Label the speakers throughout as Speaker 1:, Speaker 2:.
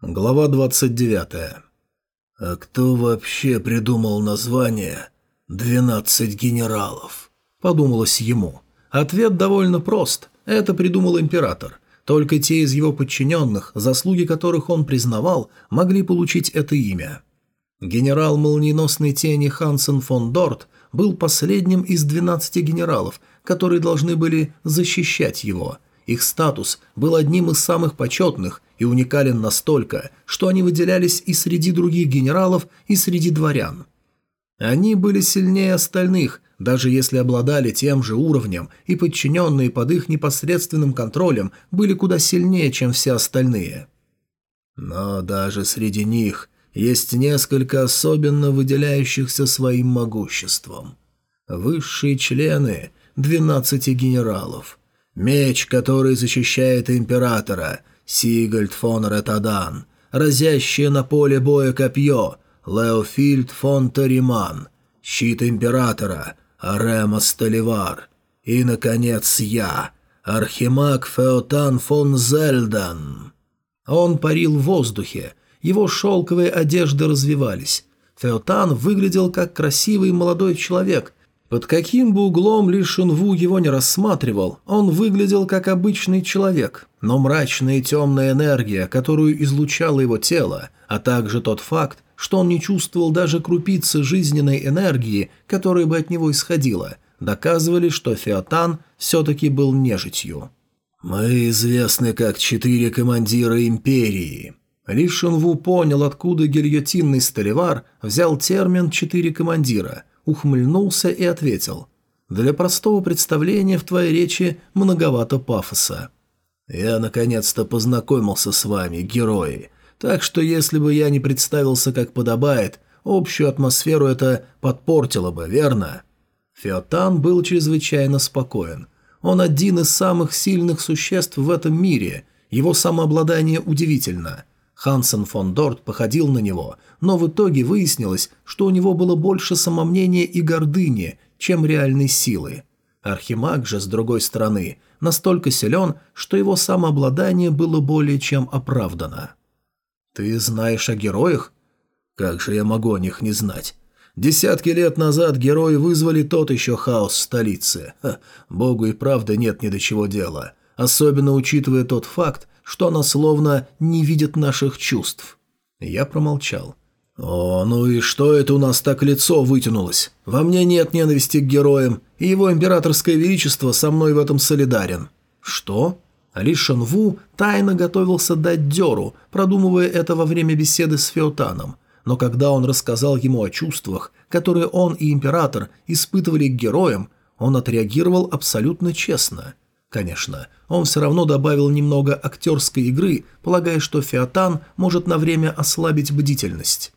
Speaker 1: Глава 29. А кто вообще придумал название «Двенадцать генералов»? Подумалось ему. Ответ довольно прост. Это придумал император. Только те из его подчиненных, заслуги которых он признавал, могли получить это имя. Генерал молниеносной тени Хансен фон Дорт был последним из 12 генералов, которые должны были защищать его – их статус был одним из самых почетных и уникален настолько, что они выделялись и среди других генералов, и среди дворян. Они были сильнее остальных, даже если обладали тем же уровнем, и подчиненные под их непосредственным контролем были куда сильнее, чем все остальные. Но даже среди них есть несколько особенно выделяющихся своим могуществом. Высшие члены – 12 генералов – Меч, который защищает императора, Сигальд фон Ретадан, разящее на поле боя копье, Леофильд фон Тариман, щит императора, Арема Столивар, и, наконец, я, Архимаг Феотан фон Зельдан. Он парил в воздухе, его шелковые одежды развивались. Феотан выглядел как красивый молодой человек, под каким бы углом Ли Шунву его не рассматривал, он выглядел как обычный человек, но мрачная и темная энергия, которую излучало его тело, а также тот факт, что он не чувствовал даже крупицы жизненной энергии, которая бы от него исходила, доказывали, что Феотан все-таки был нежитью. «Мы известны как четыре командира Империи». Ли Шунву понял, откуда гильотинный столевар взял термин «четыре командира», ухмыльнулся и ответил. «Для простого представления в твоей речи многовато пафоса». «Я наконец-то познакомился с вами, герои, так что если бы я не представился как подобает, общую атмосферу это подпортило бы, верно?» Феотан был чрезвычайно спокоен. Он один из самых сильных существ в этом мире, его самообладание удивительно. Хансен фон Дорт походил на него, но в итоге выяснилось, что у него было больше самомнения и гордыни, чем реальной силы. Архимаг же, с другой стороны, настолько силен, что его самообладание было более чем оправдано. «Ты знаешь о героях?» «Как же я могу о них не знать?» Десятки лет назад герои вызвали тот еще хаос в столице. Ха, богу и правда нет ни до чего дела. Особенно учитывая тот факт, что она словно не видит наших чувств. Я промолчал. «О, ну и что это у нас так лицо вытянулось? Во мне нет ненависти к героям, и его императорское величество со мной в этом солидарен». «Что?» Ли Шанву тайно готовился дать дёру, продумывая это во время беседы с Феотаном. Но когда он рассказал ему о чувствах, которые он и император испытывали к героям, он отреагировал абсолютно честно – Конечно, он все равно добавил немного актерской игры, полагая, что Феотан может на время ослабить бдительность.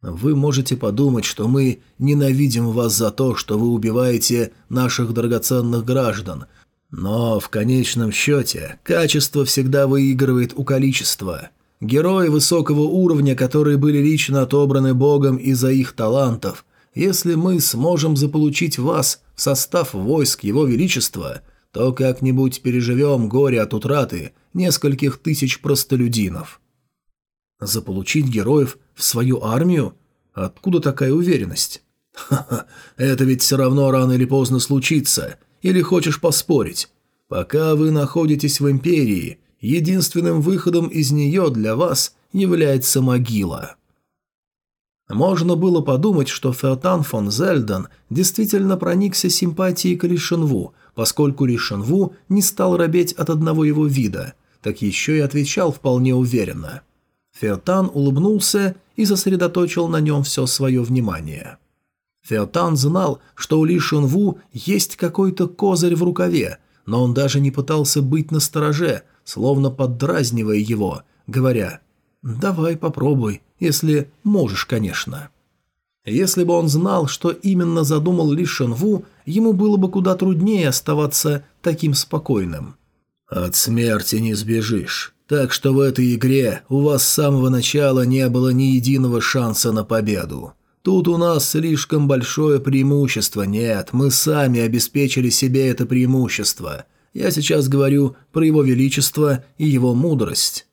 Speaker 1: «Вы можете подумать, что мы ненавидим вас за то, что вы убиваете наших драгоценных граждан, но в конечном счете качество всегда выигрывает у количества. Герои высокого уровня, которые были лично отобраны Богом из-за их талантов, если мы сможем заполучить вас в состав войск Его Величества – то как-нибудь переживем горе от утраты нескольких тысяч простолюдинов. Заполучить героев в свою армию? Откуда такая уверенность? Ха-ха, это ведь все равно рано или поздно случится. Или хочешь поспорить? Пока вы находитесь в Империи, единственным выходом из нее для вас является могила. Можно было подумать, что Феотан фон Зельден действительно проникся симпатией к Лишенву, поскольку Лишенву не стал робеть от одного его вида, так еще и отвечал вполне уверенно. Феотан улыбнулся и сосредоточил на нем все свое внимание. Феотан знал, что у Лишенву есть какой-то козырь в рукаве, но он даже не пытался быть настороже, словно поддразнивая его, говоря «Давай попробуй, если можешь, конечно». Если бы он знал, что именно задумал Ли Шенву, ему было бы куда труднее оставаться таким спокойным. «От смерти не сбежишь, так что в этой игре у вас с самого начала не было ни единого шанса на победу. Тут у нас слишком большое преимущество, нет, мы сами обеспечили себе это преимущество. Я сейчас говорю про его величество и его мудрость».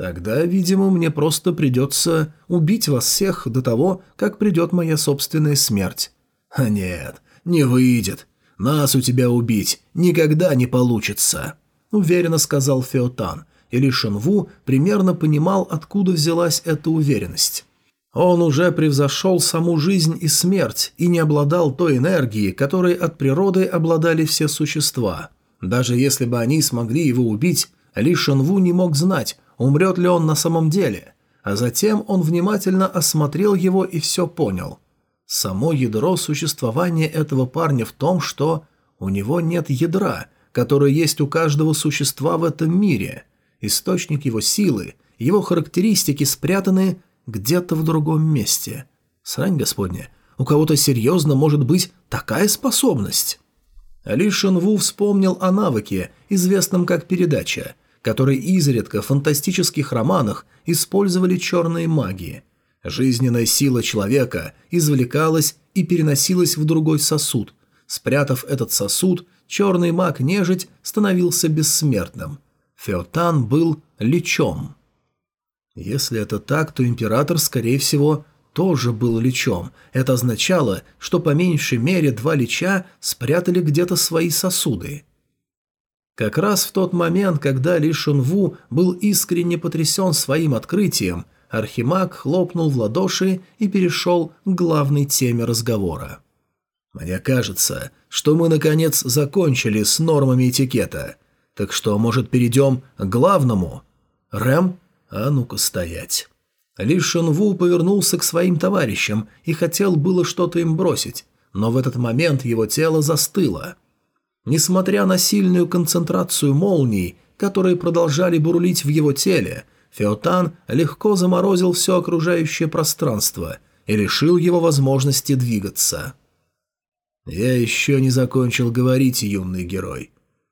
Speaker 1: Тогда, видимо, мне просто придется убить вас всех до того, как придет моя собственная смерть. А нет, не выйдет. Нас у тебя убить никогда не получится», — уверенно сказал Феотан, и Ли Шенву примерно понимал, откуда взялась эта уверенность. Он уже превзошел саму жизнь и смерть и не обладал той энергией, которой от природы обладали все существа. Даже если бы они смогли его убить, Ли Шенву не мог знать, умрет ли он на самом деле. А затем он внимательно осмотрел его и все понял. Само ядро существования этого парня в том, что у него нет ядра, которое есть у каждого существа в этом мире. Источник его силы, его характеристики спрятаны где-то в другом месте. Срань господня, у кого-то серьезно может быть такая способность. Ли Шенву вспомнил о навыке, известном как передача, который изредка в фантастических романах использовали черные магии. Жизненная сила человека извлекалась и переносилась в другой сосуд. Спрятав этот сосуд, черный маг-нежить становился бессмертным. Феотан был лечом. Если это так, то император, скорее всего, тоже был лечом. Это означало, что по меньшей мере два леча спрятали где-то свои сосуды. Как раз в тот момент, когда Ли Шунву был искренне потрясен своим открытием, Архимаг хлопнул в ладоши и перешел к главной теме разговора. «Мне кажется, что мы, наконец, закончили с нормами этикета. Так что, может, перейдем к главному? Рэм «А ну-ка стоять!» Ли Шенву повернулся к своим товарищам и хотел было что-то им бросить, но в этот момент его тело застыло. Несмотря на сильную концентрацию молний, которые продолжали бурлить в его теле, Феотан легко заморозил все окружающее пространство и лишил его возможности двигаться. «Я еще не закончил говорить, юный герой.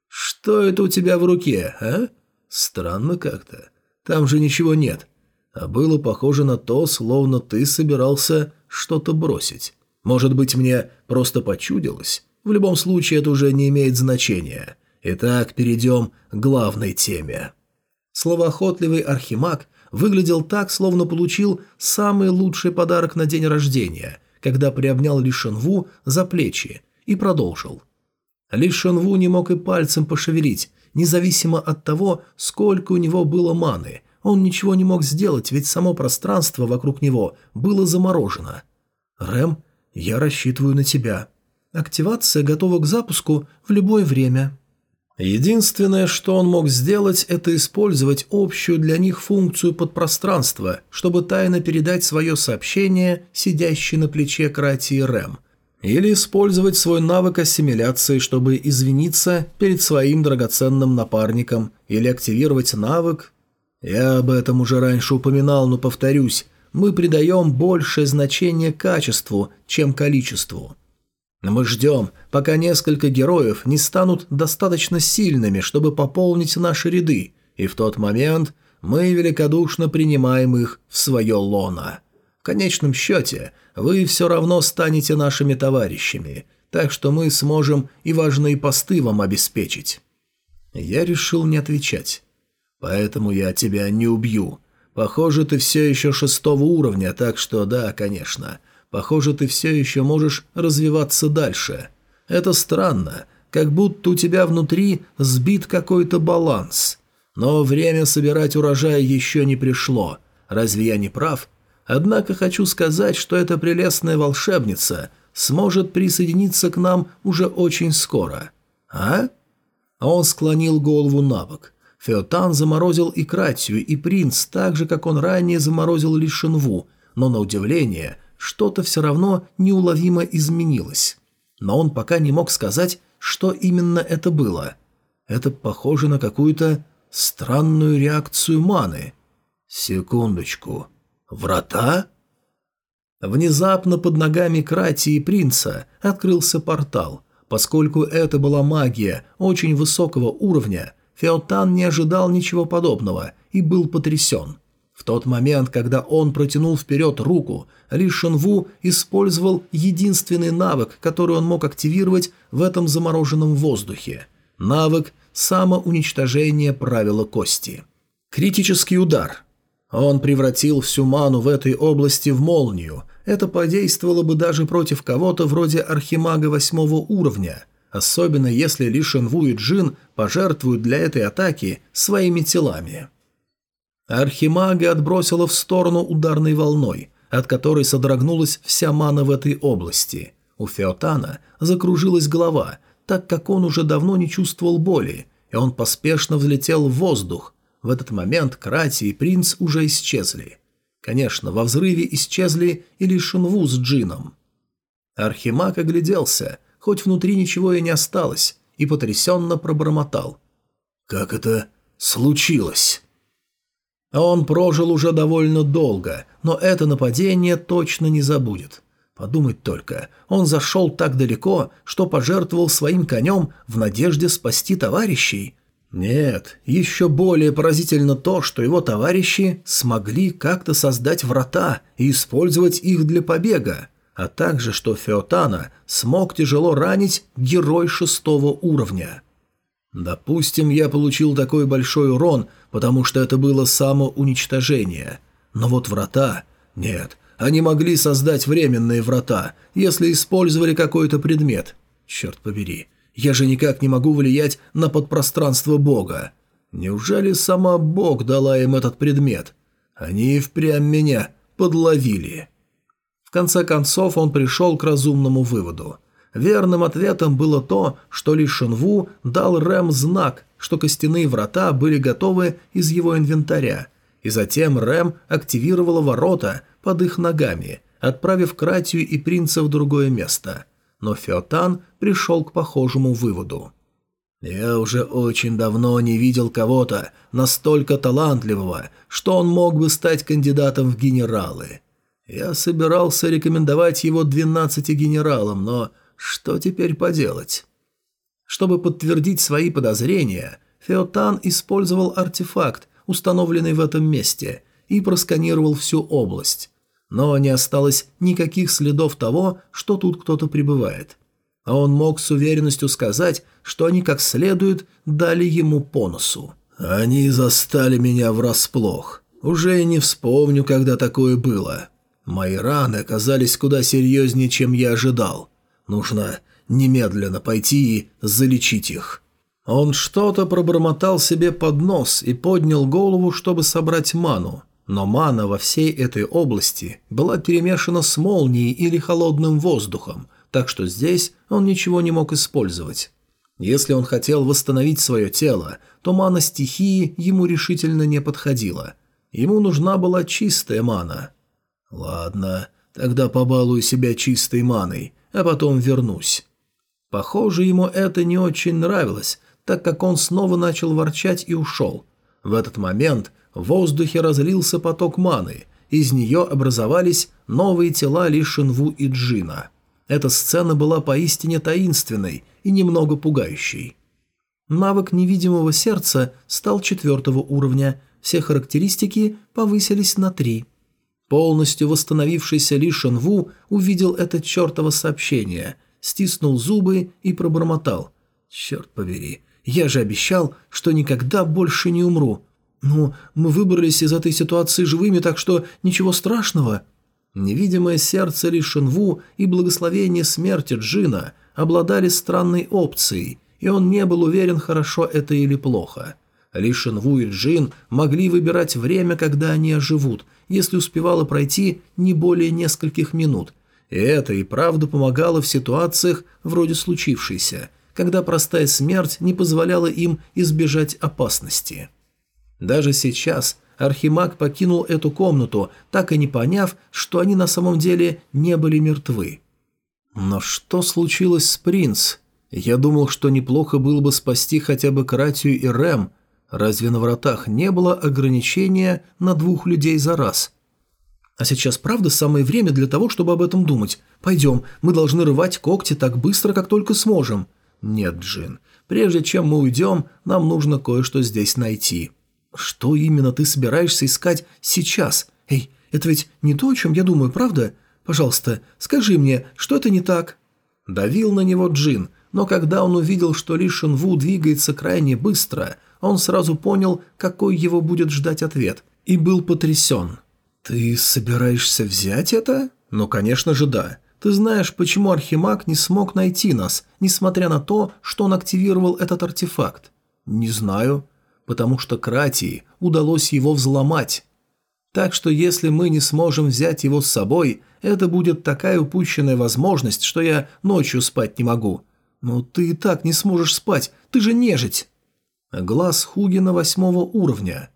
Speaker 1: Что это у тебя в руке, а? Странно как-то. Там же ничего нет. А было похоже на то, словно ты собирался что-то бросить. Может быть, мне просто почудилось? В любом случае, это уже не имеет значения. Итак, перейдем к главной теме. Словоохотливый архимаг выглядел так, словно получил самый лучший подарок на день рождения, когда приобнял Ли Шенву за плечи и продолжил. Ли Шенву не мог и пальцем пошевелить, Независимо от того, сколько у него было маны, он ничего не мог сделать, ведь само пространство вокруг него было заморожено. «Рэм, я рассчитываю на тебя. Активация готова к запуску в любое время». Единственное, что он мог сделать, это использовать общую для них функцию подпространства, чтобы тайно передать свое сообщение сидящей на плече Кратии Рэм – или использовать свой навык ассимиляции, чтобы извиниться перед своим драгоценным напарником, или активировать навык. Я об этом уже раньше упоминал, но повторюсь, мы придаем большее значение качеству, чем количеству. Мы ждем, пока несколько героев не станут достаточно сильными, чтобы пополнить наши ряды, и в тот момент мы великодушно принимаем их в свое лоно. В конечном счете, вы все равно станете нашими товарищами, так что мы сможем и важные посты вам обеспечить». Я решил не отвечать. «Поэтому я тебя не убью. Похоже, ты все еще шестого уровня, так что да, конечно. Похоже, ты все еще можешь развиваться дальше. Это странно, как будто у тебя внутри сбит какой-то баланс. Но время собирать урожай еще не пришло. Разве я не прав?» Однако хочу сказать, что эта прелестная волшебница сможет присоединиться к нам уже очень скоро. А? Он склонил голову на бок. Феотан заморозил и Кратию, и принц, так же, как он ранее заморозил Лишенву, но, на удивление, что-то все равно неуловимо изменилось. Но он пока не мог сказать, что именно это было. Это похоже на какую-то странную реакцию маны. Секундочку. «Врата?» Внезапно под ногами Крати и принца открылся портал. Поскольку это была магия очень высокого уровня, Феотан не ожидал ничего подобного и был потрясен. В тот момент, когда он протянул вперед руку, Ли Шенву использовал единственный навык, который он мог активировать в этом замороженном воздухе. Навык самоуничтожения правила кости. Критический удар – Он превратил всю ману в этой области в молнию. Это подействовало бы даже против кого-то вроде архимага восьмого уровня, особенно если Ли Шенву и Джин пожертвуют для этой атаки своими телами. Архимага отбросила в сторону ударной волной, от которой содрогнулась вся мана в этой области. У Феотана закружилась голова, так как он уже давно не чувствовал боли, и он поспешно взлетел в воздух, в этот момент Крати и принц уже исчезли. Конечно, во взрыве исчезли и лишь с Джином. Архимаг огляделся, хоть внутри ничего и не осталось, и потрясенно пробормотал. «Как это случилось?» Он прожил уже довольно долго, но это нападение точно не забудет. Подумать только, он зашел так далеко, что пожертвовал своим конем в надежде спасти товарищей, нет, еще более поразительно то, что его товарищи смогли как-то создать врата и использовать их для побега, а также что Феотана смог тяжело ранить герой шестого уровня. Допустим, я получил такой большой урон, потому что это было самоуничтожение. Но вот врата... Нет, они могли создать временные врата, если использовали какой-то предмет. Черт побери. Я же никак не могу влиять на подпространство Бога. Неужели сама Бог дала им этот предмет? Они и впрямь меня подловили. В конце концов он пришел к разумному выводу. Верным ответом было то, что Ли Шенву дал Рэм знак, что костяные врата были готовы из его инвентаря, и затем Рэм активировала ворота под их ногами, отправив Кратию и принца в другое место – но Феотан пришел к похожему выводу. «Я уже очень давно не видел кого-то настолько талантливого, что он мог бы стать кандидатом в генералы. Я собирался рекомендовать его двенадцати генералам, но что теперь поделать?» Чтобы подтвердить свои подозрения, Феотан использовал артефакт, установленный в этом месте, и просканировал всю область но не осталось никаких следов того, что тут кто-то пребывает. А он мог с уверенностью сказать, что они как следует дали ему по носу. «Они застали меня врасплох. Уже и не вспомню, когда такое было. Мои раны оказались куда серьезнее, чем я ожидал. Нужно немедленно пойти и залечить их». Он что-то пробормотал себе под нос и поднял голову, чтобы собрать ману. Но мана во всей этой области была перемешана с молнией или холодным воздухом, так что здесь он ничего не мог использовать. Если он хотел восстановить свое тело, то мана стихии ему решительно не подходила. Ему нужна была чистая мана. «Ладно, тогда побалую себя чистой маной, а потом вернусь». Похоже, ему это не очень нравилось, так как он снова начал ворчать и ушел. В этот момент в воздухе разлился поток маны, из нее образовались новые тела Ли Шинву и Джина. Эта сцена была поистине таинственной и немного пугающей. Навык невидимого сердца стал четвертого уровня, все характеристики повысились на три. Полностью восстановившийся Ли Шенву увидел это чертово сообщение, стиснул зубы и пробормотал. «Черт побери, я же обещал, что никогда больше не умру. «Ну, мы выбрались из этой ситуации живыми, так что ничего страшного». Невидимое сердце Ли Шинву и благословение смерти Джина обладали странной опцией, и он не был уверен, хорошо это или плохо. Ли Шинву и Джин могли выбирать время, когда они оживут, если успевало пройти не более нескольких минут, и это и правда помогало в ситуациях вроде случившейся, когда простая смерть не позволяла им избежать опасности. Даже сейчас Архимаг покинул эту комнату, так и не поняв, что они на самом деле не были мертвы. Но что случилось с принц? Я думал, что неплохо было бы спасти хотя бы Кратию и Рэм. Разве на вратах не было ограничения на двух людей за раз? А сейчас правда самое время для того, чтобы об этом думать. Пойдем, мы должны рвать когти так быстро, как только сможем. Нет, Джин, прежде чем мы уйдем, нам нужно кое-что здесь найти. «Что именно ты собираешься искать сейчас? Эй, это ведь не то, о чем я думаю, правда? Пожалуйста, скажи мне, что это не так?» Давил на него Джин, но когда он увидел, что Ли Шенву двигается крайне быстро, он сразу понял, какой его будет ждать ответ, и был потрясен. «Ты собираешься взять это?» «Ну, конечно же, да. Ты знаешь, почему Архимаг не смог найти нас, несмотря на то, что он активировал этот артефакт?» «Не знаю. Потому что Кратии удалось его взломать. Так что если мы не сможем взять его с собой, это будет такая упущенная возможность, что я ночью спать не могу. Но ты и так не сможешь спать, ты же нежить!» Глаз Хугина восьмого уровня.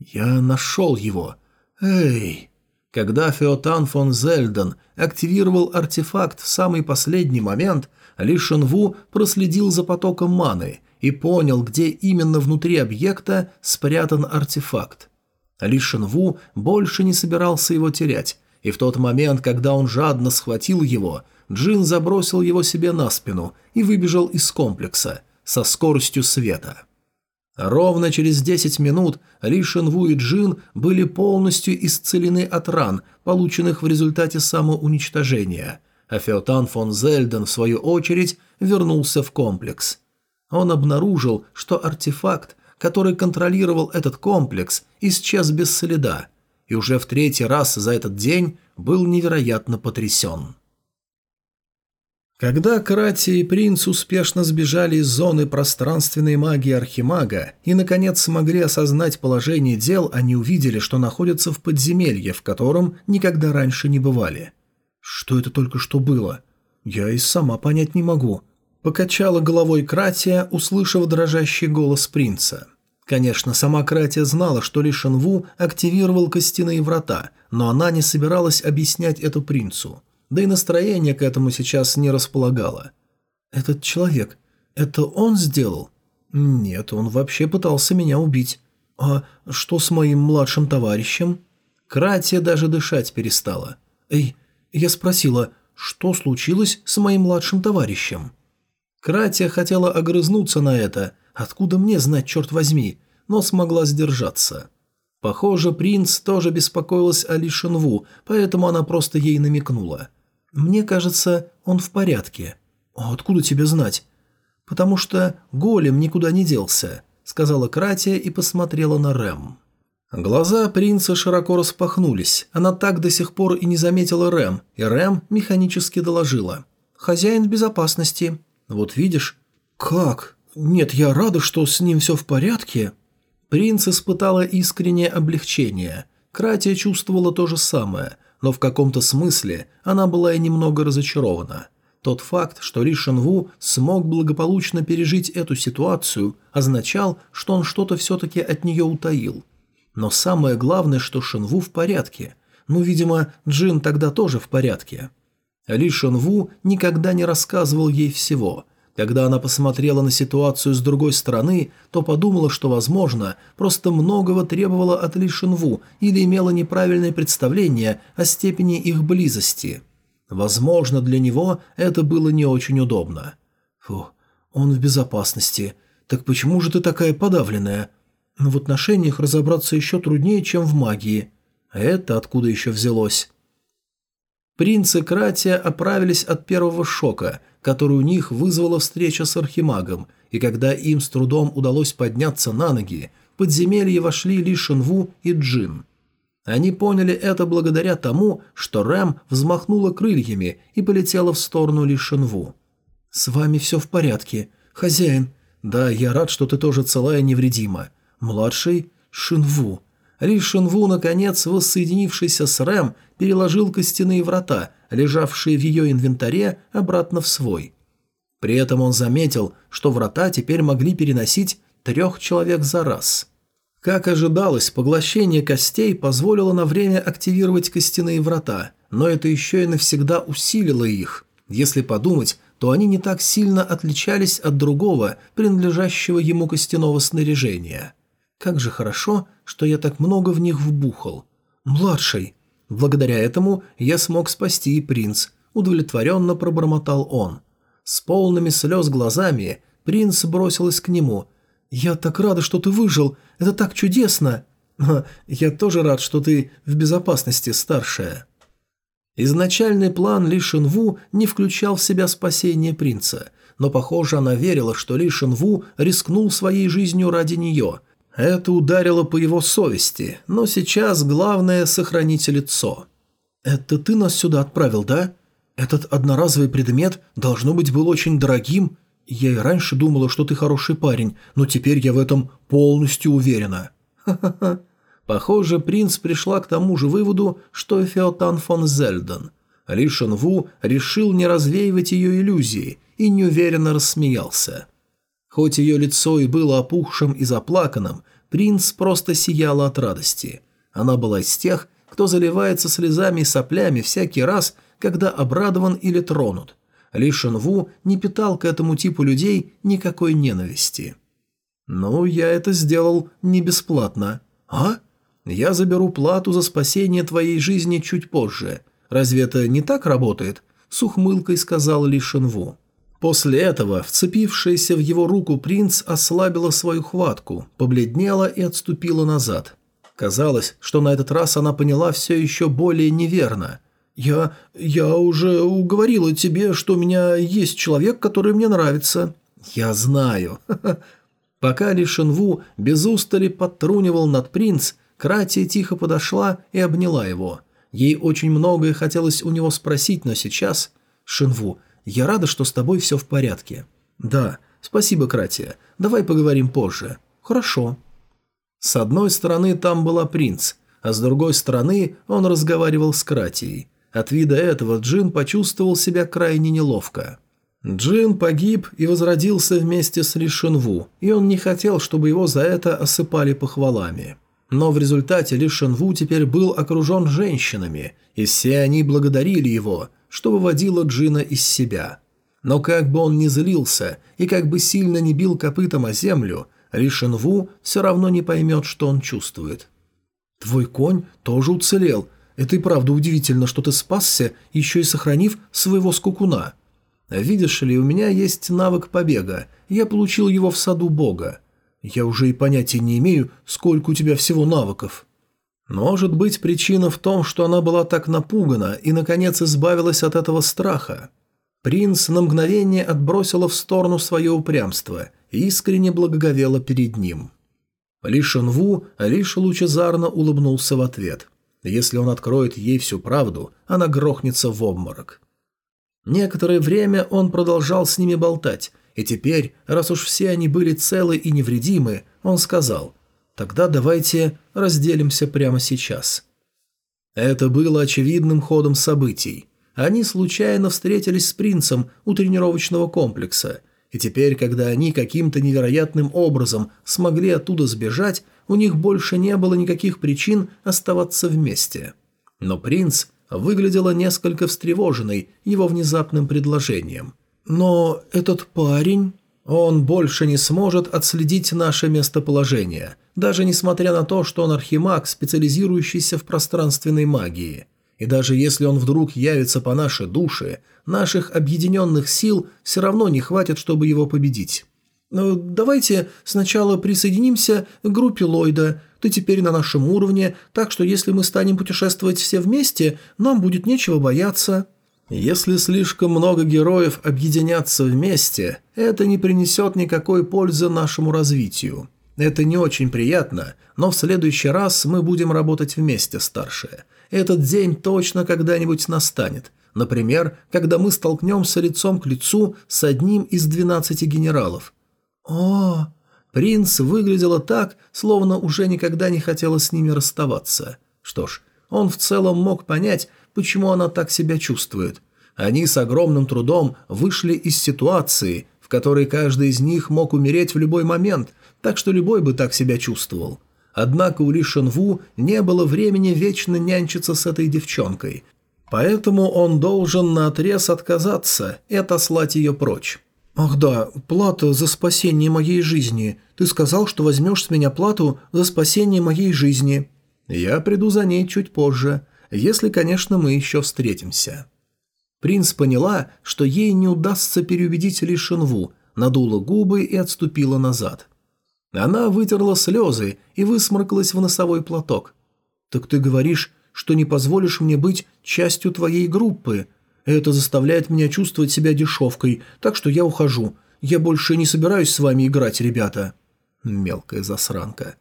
Speaker 1: «Я нашел его. Эй!» Когда Феотан фон Зельден активировал артефакт в самый последний момент, Ли Шенву проследил за потоком маны и понял, где именно внутри объекта спрятан артефакт. Ли Шенву больше не собирался его терять, и в тот момент, когда он жадно схватил его, Джин забросил его себе на спину и выбежал из комплекса со скоростью света. Ровно через 10 минут Ли Шенву и Джин были полностью исцелены от ран, полученных в результате самоуничтожения, а Феотан фон Зельден, в свою очередь, вернулся в комплекс. Он обнаружил, что артефакт, который контролировал этот комплекс, исчез без следа, и уже в третий раз за этот день был невероятно потрясен. Когда Карати и принц успешно сбежали из зоны пространственной магии Архимага и, наконец, смогли осознать положение дел, они увидели, что находятся в подземелье, в котором никогда раньше не бывали. Что это только что было? Я и сама понять не могу. Покачала головой Кратия, услышав дрожащий голос принца. Конечно, сама Кратия знала, что Ли Шенву активировал костяные врата, но она не собиралась объяснять это принцу да и настроение к этому сейчас не располагало. «Этот человек, это он сделал?» «Нет, он вообще пытался меня убить. А что с моим младшим товарищем?» Кратия даже дышать перестала. «Эй, я спросила, что случилось с моим младшим товарищем?» Кратия хотела огрызнуться на это, откуда мне знать, черт возьми, но смогла сдержаться. Похоже, принц тоже беспокоилась о Ли Шинву, поэтому она просто ей намекнула – «Мне кажется, он в порядке». «А откуда тебе знать?» «Потому что голем никуда не делся», — сказала Кратия и посмотрела на Рэм. Глаза принца широко распахнулись. Она так до сих пор и не заметила Рэм, и Рэм механически доложила. «Хозяин в безопасности». «Вот видишь?» «Как? Нет, я рада, что с ним все в порядке». Принц испытала искреннее облегчение. Кратия чувствовала то же самое — но в каком-то смысле она была и немного разочарована. Тот факт, что Ли Шенву смог благополучно пережить эту ситуацию, означал, что он что-то все-таки от нее утаил. Но самое главное, что Шенву в порядке. Ну, видимо, Джин тогда тоже в порядке. Ли Шенву никогда не рассказывал ей всего – когда она посмотрела на ситуацию с другой стороны, то подумала, что, возможно, просто многого требовала от Ли Шинву или имела неправильное представление о степени их близости. Возможно, для него это было не очень удобно. «Фу, он в безопасности. Так почему же ты такая подавленная? В отношениях разобраться еще труднее, чем в магии. Это откуда еще взялось?» Принц и Кратия оправились от первого шока – который у них вызвала встреча с Архимагом, и когда им с трудом удалось подняться на ноги, в подземелье вошли Ли Шинву и Джин. Они поняли это благодаря тому, что Рэм взмахнула крыльями и полетела в сторону Ли Шинву. «С вами все в порядке. Хозяин. Да, я рад, что ты тоже целая и невредима. Младший Шинву». Ли Шинву, наконец, воссоединившийся с Рэм, переложил костяные врата – лежавшие в ее инвентаре, обратно в свой. При этом он заметил, что врата теперь могли переносить трех человек за раз. Как ожидалось, поглощение костей позволило на время активировать костяные врата, но это еще и навсегда усилило их. Если подумать, то они не так сильно отличались от другого, принадлежащего ему костяного снаряжения. Как же хорошо, что я так много в них вбухал. «Младший, Благодаря этому я смог спасти и принц, удовлетворенно пробормотал он. С полными слез глазами принц бросилась к нему. «Я так рада, что ты выжил, это так чудесно!» «Я тоже рад, что ты в безопасности, старшая». Изначальный план Ли Шинву не включал в себя спасение принца, но, похоже, она верила, что Ли Шинву рискнул своей жизнью ради нее – Это ударило по его совести, но сейчас главное – сохранить лицо. «Это ты нас сюда отправил, да? Этот одноразовый предмет, должно быть, был очень дорогим. Я и раньше думала, что ты хороший парень, но теперь я в этом полностью уверена». «Ха-ха-ха». Похоже, принц пришла к тому же выводу, что и Феотан фон Зельден. Ли Шенву решил не развеивать ее иллюзии и неуверенно рассмеялся. Хоть ее лицо и было опухшим и заплаканным, принц просто сияла от радости. Она была из тех, кто заливается слезами и соплями всякий раз, когда обрадован или тронут. Ли Шенву не питал к этому типу людей никакой ненависти. «Ну, я это сделал не бесплатно. А? Я заберу плату за спасение твоей жизни чуть позже. Разве это не так работает?» – с ухмылкой сказал Ли Шенву. После этого вцепившаяся в его руку принц ослабила свою хватку, побледнела и отступила назад. Казалось, что на этот раз она поняла все еще более неверно. «Я... я уже уговорила тебе, что у меня есть человек, который мне нравится». «Я знаю». Пока Ли Шенву без устали подтрунивал над принц, Кратия тихо подошла и обняла его. Ей очень многое хотелось у него спросить, но сейчас... «Шинву, я рада, что с тобой все в порядке». «Да, спасибо, Кратия. Давай поговорим позже». «Хорошо». С одной стороны там была принц, а с другой стороны он разговаривал с Кратией. От вида этого Джин почувствовал себя крайне неловко. Джин погиб и возродился вместе с Лишенву, и он не хотел, чтобы его за это осыпали похвалами. Но в результате Лишенву теперь был окружен женщинами, и все они благодарили его – что выводило Джина из себя. Но как бы он ни злился и как бы сильно не бил копытом о землю, Ришенву все равно не поймет, что он чувствует. «Твой конь тоже уцелел. Это и правда удивительно, что ты спасся, еще и сохранив своего скукуна. Видишь ли, у меня есть навык побега. Я получил его в саду бога. Я уже и понятия не имею, сколько у тебя всего навыков». Может быть, причина в том, что она была так напугана и, наконец, избавилась от этого страха. Принц на мгновение отбросила в сторону свое упрямство и искренне благоговела перед ним. Ли Шенву лишь лучезарно улыбнулся в ответ. Если он откроет ей всю правду, она грохнется в обморок. Некоторое время он продолжал с ними болтать, и теперь, раз уж все они были целы и невредимы, он сказал – Тогда давайте разделимся прямо сейчас. Это было очевидным ходом событий. Они случайно встретились с принцем у тренировочного комплекса, и теперь, когда они каким-то невероятным образом смогли оттуда сбежать, у них больше не было никаких причин оставаться вместе. Но принц выглядела несколько встревоженной его внезапным предложением. «Но этот парень...» Он больше не сможет отследить наше местоположение, даже несмотря на то, что он архимаг, специализирующийся в пространственной магии. И даже если он вдруг явится по нашей душе, наших объединенных сил все равно не хватит, чтобы его победить. Но давайте сначала присоединимся к группе Ллойда. Ты теперь на нашем уровне, так что если мы станем путешествовать все вместе, нам будет нечего бояться. Если слишком много героев объединятся вместе, это не принесет никакой пользы нашему развитию. Это не очень приятно, но в следующий раз мы будем работать вместе, старшие. Этот день точно когда-нибудь настанет. Например, когда мы столкнемся лицом к лицу с одним из двенадцати генералов. О, принц выглядела так, словно уже никогда не хотела с ними расставаться. Что ж, он в целом мог понять, почему она так себя чувствует. Они с огромным трудом вышли из ситуации, в которой каждый из них мог умереть в любой момент, так что любой бы так себя чувствовал. Однако у Ли Шенву не было времени вечно нянчиться с этой девчонкой, поэтому он должен наотрез отказаться и отослать ее прочь. «Ах да, плата за спасение моей жизни. Ты сказал, что возьмешь с меня плату за спасение моей жизни». «Я приду за ней чуть позже если, конечно, мы еще встретимся. Принц поняла, что ей не удастся переубедить Ли Шинву, надула губы и отступила назад. Она вытерла слезы и высморкалась в носовой платок. «Так ты говоришь, что не позволишь мне быть частью твоей группы. Это заставляет меня чувствовать себя дешевкой, так что я ухожу. Я больше не собираюсь с вами играть, ребята». Мелкая засранка.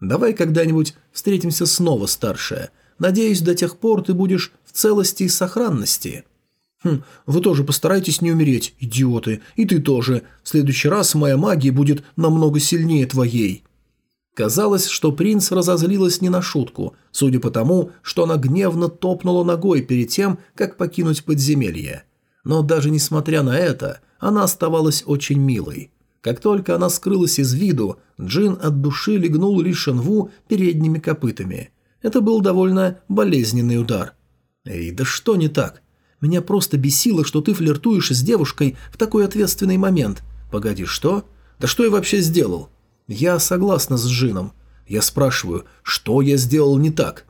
Speaker 1: Давай когда-нибудь встретимся снова, старшая. Надеюсь, до тех пор ты будешь в целости и сохранности». «Хм, вы тоже постарайтесь не умереть, идиоты, и ты тоже. В следующий раз моя магия будет намного сильнее твоей». Казалось, что принц разозлилась не на шутку, судя по тому, что она гневно топнула ногой перед тем, как покинуть подземелье. Но даже несмотря на это, она оставалась очень милой. Как только она скрылась из виду, Джин от души легнул Ли Шенву передними копытами. Это был довольно болезненный удар. «Эй, да что не так? Меня просто бесило, что ты флиртуешь с девушкой в такой ответственный момент. Погоди, что? Да что я вообще сделал?» «Я согласна с Джином. Я спрашиваю, что я сделал не так?»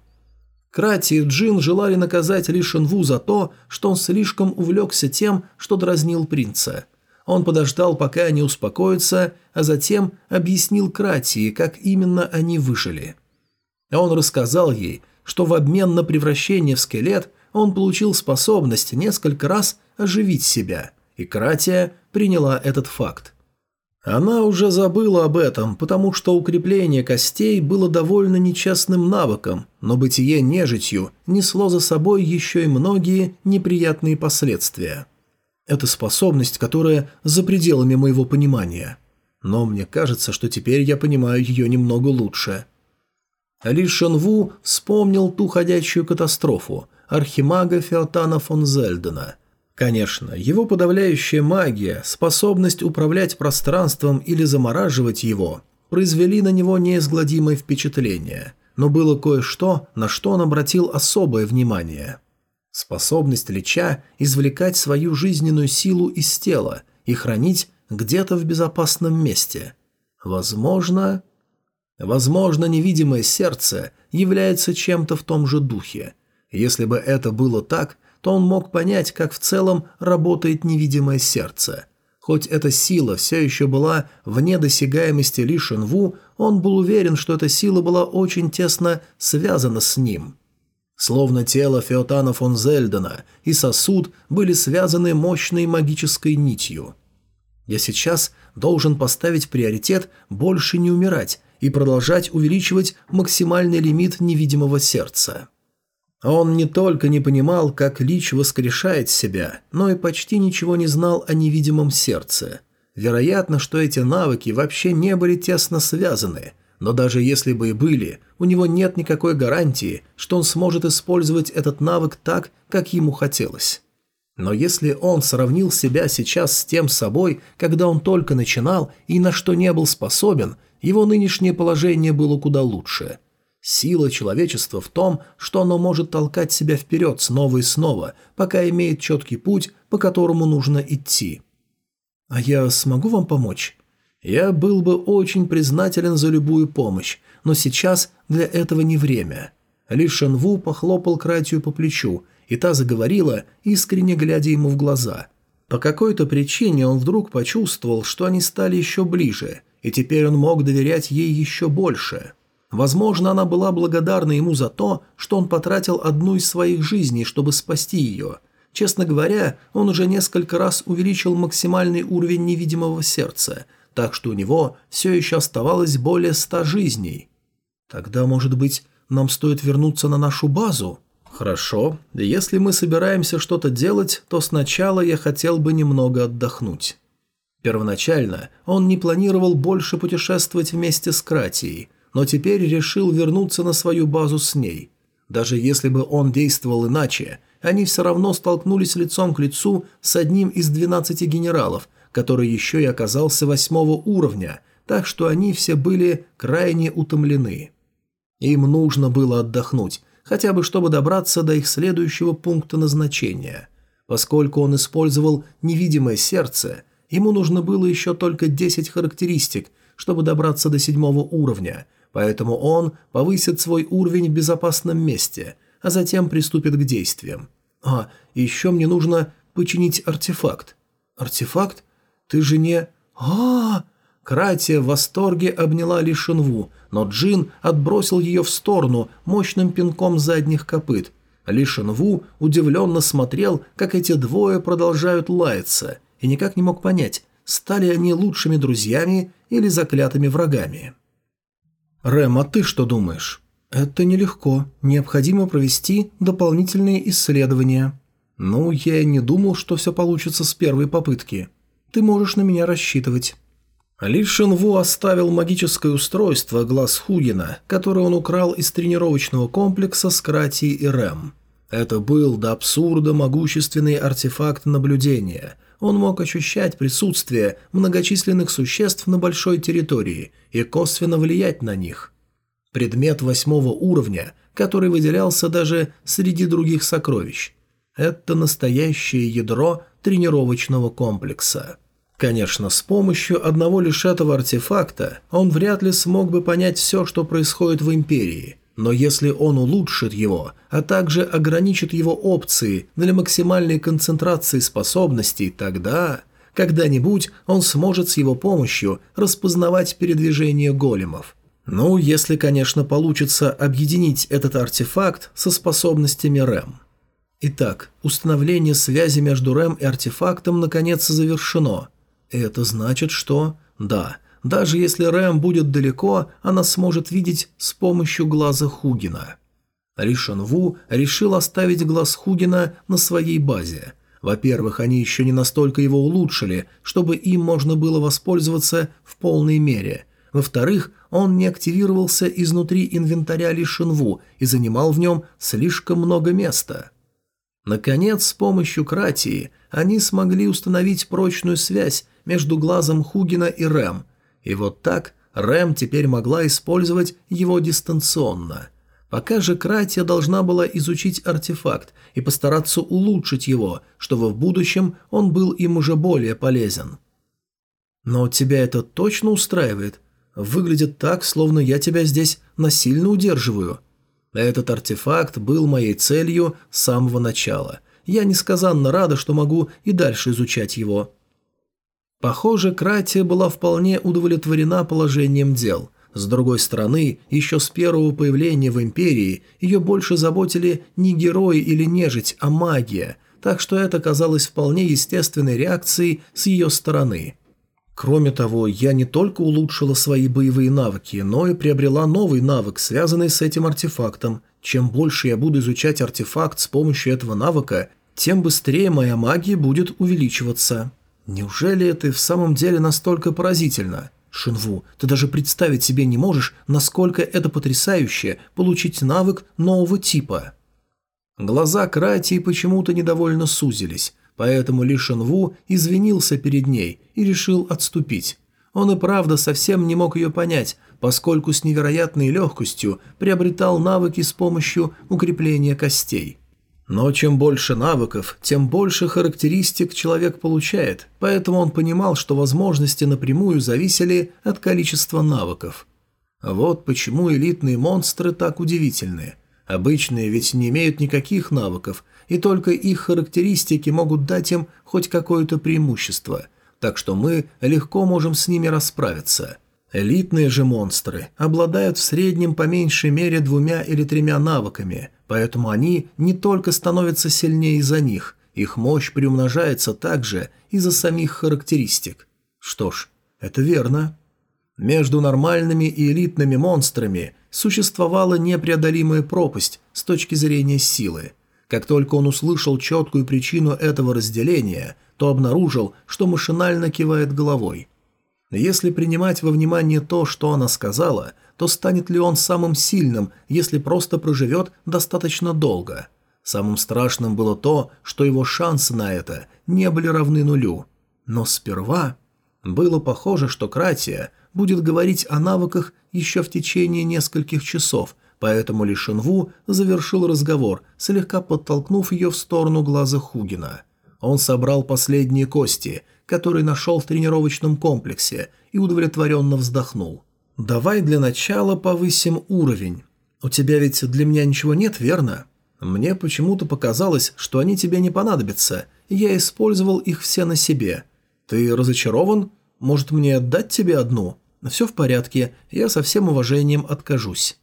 Speaker 1: Крати и Джин желали наказать Ли Шенву за то, что он слишком увлекся тем, что дразнил принца – он подождал, пока они успокоятся, а затем объяснил Кратии, как именно они выжили. Он рассказал ей, что в обмен на превращение в скелет он получил способность несколько раз оживить себя, и Кратия приняла этот факт. Она уже забыла об этом, потому что укрепление костей было довольно нечестным навыком, но бытие нежитью несло за собой еще и многие неприятные последствия. Это способность, которая за пределами моего понимания. Но мне кажется, что теперь я понимаю ее немного лучше. Ли Шенву вспомнил ту ходячую катастрофу – архимага Феотана фон Зельдена. Конечно, его подавляющая магия, способность управлять пространством или замораживать его – произвели на него неизгладимое впечатление, но было кое-что, на что он обратил особое внимание – Способность Лича извлекать свою жизненную силу из тела и хранить где-то в безопасном месте. Возможно... Возможно, невидимое сердце является чем-то в том же духе. Если бы это было так, то он мог понять, как в целом работает невидимое сердце. Хоть эта сила все еще была вне досягаемости Ли Шинву, он был уверен, что эта сила была очень тесно связана с ним – Словно тело Феотана фон Зельдена и сосуд были связаны мощной магической нитью. Я сейчас должен поставить приоритет больше не умирать и продолжать увеличивать максимальный лимит невидимого сердца. Он не только не понимал, как Лич воскрешает себя, но и почти ничего не знал о невидимом сердце. Вероятно, что эти навыки вообще не были тесно связаны – но даже если бы и были, у него нет никакой гарантии, что он сможет использовать этот навык так, как ему хотелось. Но если он сравнил себя сейчас с тем собой, когда он только начинал и на что не был способен, его нынешнее положение было куда лучше. Сила человечества в том, что оно может толкать себя вперед снова и снова, пока имеет четкий путь, по которому нужно идти. «А я смогу вам помочь?» Я был бы очень признателен за любую помощь, но сейчас для этого не время. Ли Шенву похлопал Кратию по плечу, и та заговорила, искренне глядя ему в глаза. По какой-то причине он вдруг почувствовал, что они стали еще ближе, и теперь он мог доверять ей еще больше. Возможно, она была благодарна ему за то, что он потратил одну из своих жизней, чтобы спасти ее. Честно говоря, он уже несколько раз увеличил максимальный уровень невидимого сердца – так что у него все еще оставалось более ста жизней. Тогда, может быть, нам стоит вернуться на нашу базу? Хорошо. Если мы собираемся что-то делать, то сначала я хотел бы немного отдохнуть. Первоначально он не планировал больше путешествовать вместе с Кратией, но теперь решил вернуться на свою базу с ней. Даже если бы он действовал иначе, они все равно столкнулись лицом к лицу с одним из двенадцати генералов, который еще и оказался восьмого уровня, так что они все были крайне утомлены. Им нужно было отдохнуть, хотя бы чтобы добраться до их следующего пункта назначения. Поскольку он использовал невидимое сердце, ему нужно было еще только 10 характеристик, чтобы добраться до седьмого уровня, поэтому он повысит свой уровень в безопасном месте, а затем приступит к действиям. А, еще мне нужно починить артефакт. Артефакт? Ты же не... а, -а, Кратия в восторге обняла Лишинву, но Джин отбросил ее в сторону мощным пинком задних копыт. Лишинву удивленно смотрел, как эти двое продолжают лаяться, и никак не мог понять, стали они лучшими друзьями или заклятыми врагами. «Рэм, а ты что думаешь?» «Это нелегко. Необходимо провести дополнительные исследования». «Ну, я и не думал, что все получится с первой попытки. Ты можешь на меня рассчитывать». Ли Шинву оставил магическое устройство глаз Хугина, которое он украл из тренировочного комплекса с Крати и Рэм. Это был до абсурда могущественный артефакт наблюдения. Он мог ощущать присутствие многочисленных существ на большой территории и косвенно влиять на них. Предмет восьмого уровня, который выделялся даже среди других сокровищ. Это настоящее ядро тренировочного комплекса. Конечно, с помощью одного лишь этого артефакта он вряд ли смог бы понять все, что происходит в Империи, но если он улучшит его, а также ограничит его опции для максимальной концентрации способностей, тогда... Когда-нибудь он сможет с его помощью распознавать передвижение големов. Ну, если, конечно, получится объединить этот артефакт со способностями РЭМ. Итак, установление связи между РЭМ и артефактом наконец завершено – это значит, что... Да, даже если Рэм будет далеко, она сможет видеть с помощью глаза Хугина. Ришен Ву решил оставить глаз Хугина на своей базе. Во-первых, они еще не настолько его улучшили, чтобы им можно было воспользоваться в полной мере. Во-вторых, он не активировался изнутри инвентаря Лишенву и занимал в нем слишком много места. Наконец, с помощью Кратии они смогли установить прочную связь между глазом Хугина и Рэм, и вот так Рэм теперь могла использовать его дистанционно. Пока же Кратия должна была изучить артефакт и постараться улучшить его, чтобы в будущем он был им уже более полезен. «Но тебя это точно устраивает? Выглядит так, словно я тебя здесь насильно удерживаю». Этот артефакт был моей целью с самого начала. Я несказанно рада, что могу и дальше изучать его. Похоже, Кратия была вполне удовлетворена положением дел. С другой стороны, еще с первого появления в Империи ее больше заботили не герои или нежить, а магия, так что это казалось вполне естественной реакцией с ее стороны. Кроме того, я не только улучшила свои боевые навыки, но и приобрела новый навык, связанный с этим артефактом. Чем больше я буду изучать артефакт с помощью этого навыка, тем быстрее моя магия будет увеличиваться. Неужели это в самом деле настолько поразительно? Шинву, ты даже представить себе не можешь, насколько это потрясающе получить навык нового типа. Глаза Кратии почему-то недовольно сузились, поэтому Ли Шинву извинился перед ней и решил отступить. Он и правда совсем не мог ее понять, поскольку с невероятной легкостью приобретал навыки с помощью укрепления костей. Но чем больше навыков, тем больше характеристик человек получает, поэтому он понимал, что возможности напрямую зависели от количества навыков. Вот почему элитные монстры так удивительны. Обычные ведь не имеют никаких навыков, и только их характеристики могут дать им хоть какое-то преимущество, так что мы легко можем с ними расправиться. Элитные же монстры обладают в среднем по меньшей мере двумя или тремя навыками – Поэтому они не только становятся сильнее из-за них, их мощь приумножается также из-за самих характеристик. Что ж, это верно. Между нормальными и элитными монстрами существовала непреодолимая пропасть с точки зрения силы. Как только он услышал четкую причину этого разделения, то обнаружил, что машинально кивает головой. Если принимать во внимание то, что она сказала, то станет ли он самым сильным, если просто проживет достаточно долго? Самым страшным было то, что его шансы на это не были равны нулю. Но сперва было похоже, что Кратия будет говорить о навыках еще в течение нескольких часов, поэтому Ли Шинву завершил разговор, слегка подтолкнув ее в сторону глаза Хугина. Он собрал последние кости, которые нашел в тренировочном комплексе, и удовлетворенно вздохнул – «Давай для начала повысим уровень. У тебя ведь для меня ничего нет, верно? Мне почему-то показалось, что они тебе не понадобятся, и я использовал их все на себе. Ты разочарован? Может, мне отдать тебе одну? Все в порядке, я со всем уважением откажусь».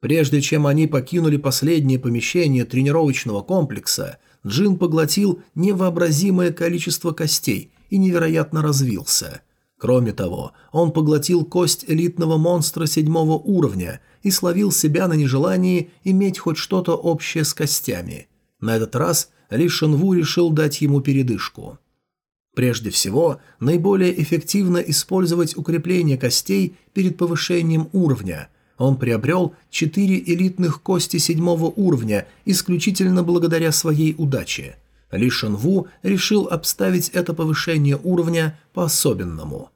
Speaker 1: Прежде чем они покинули последнее помещение тренировочного комплекса, Джин поглотил невообразимое количество костей и невероятно развился – Кроме того, он поглотил кость элитного монстра седьмого уровня и словил себя на нежелании иметь хоть что-то общее с костями. На этот раз Ли Шенву решил дать ему передышку. Прежде всего, наиболее эффективно использовать укрепление костей перед повышением уровня. Он приобрел четыре элитных кости седьмого уровня исключительно благодаря своей удаче. Ли Шенву решил обставить это повышение уровня по-особенному.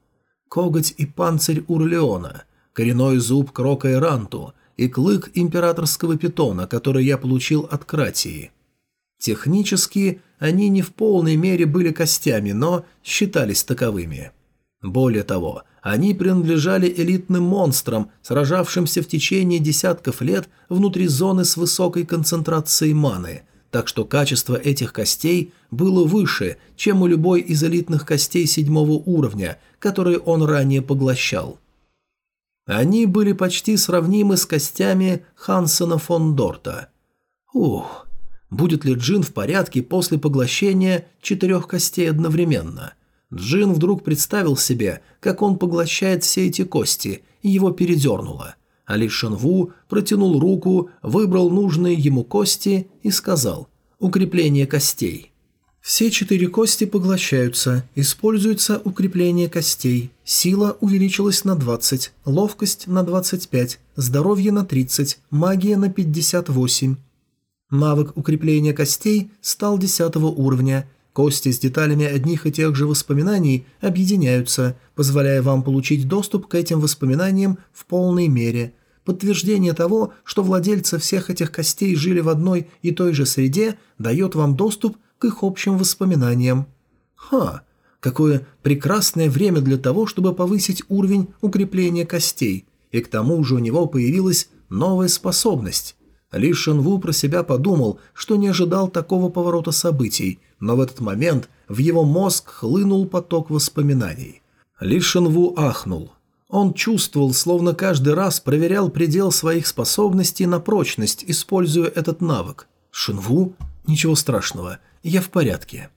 Speaker 1: Коготь и панцирь Урлеона, коренной зуб Крока и Ранту и клык императорского питона, который я получил от Кратии – Технически они не в полной мере были костями, но считались таковыми. Более того, они принадлежали элитным монстрам, сражавшимся в течение десятков лет внутри зоны с высокой концентрацией маны, так что качество этих костей было выше, чем у любой из элитных костей седьмого уровня, которые он ранее поглощал. Они были почти сравнимы с костями Хансена фон Дорта. Ух, будет ли Джин в порядке после поглощения четырех костей одновременно. Джин вдруг представил себе, как он поглощает все эти кости, и его передернуло. А Ли Шенву протянул руку, выбрал нужные ему кости и сказал «Укрепление костей». Все четыре кости поглощаются, используется укрепление костей. Сила увеличилась на 20, ловкость на 25, здоровье на 30, магия на 58, Навык укрепления костей стал 10 уровня. Кости с деталями одних и тех же воспоминаний объединяются, позволяя вам получить доступ к этим воспоминаниям в полной мере. Подтверждение того, что владельцы всех этих костей жили в одной и той же среде, дает вам доступ к их общим воспоминаниям. Ха, какое прекрасное время для того, чтобы повысить уровень укрепления костей. И к тому же у него появилась новая способность. Ли Шенву про себя подумал, что не ожидал такого поворота событий, но в этот момент в его мозг хлынул поток воспоминаний. Ли Шенву ахнул. Он чувствовал, словно каждый раз проверял предел своих способностей на прочность, используя этот навык. «Шинву? Ничего страшного, я в порядке».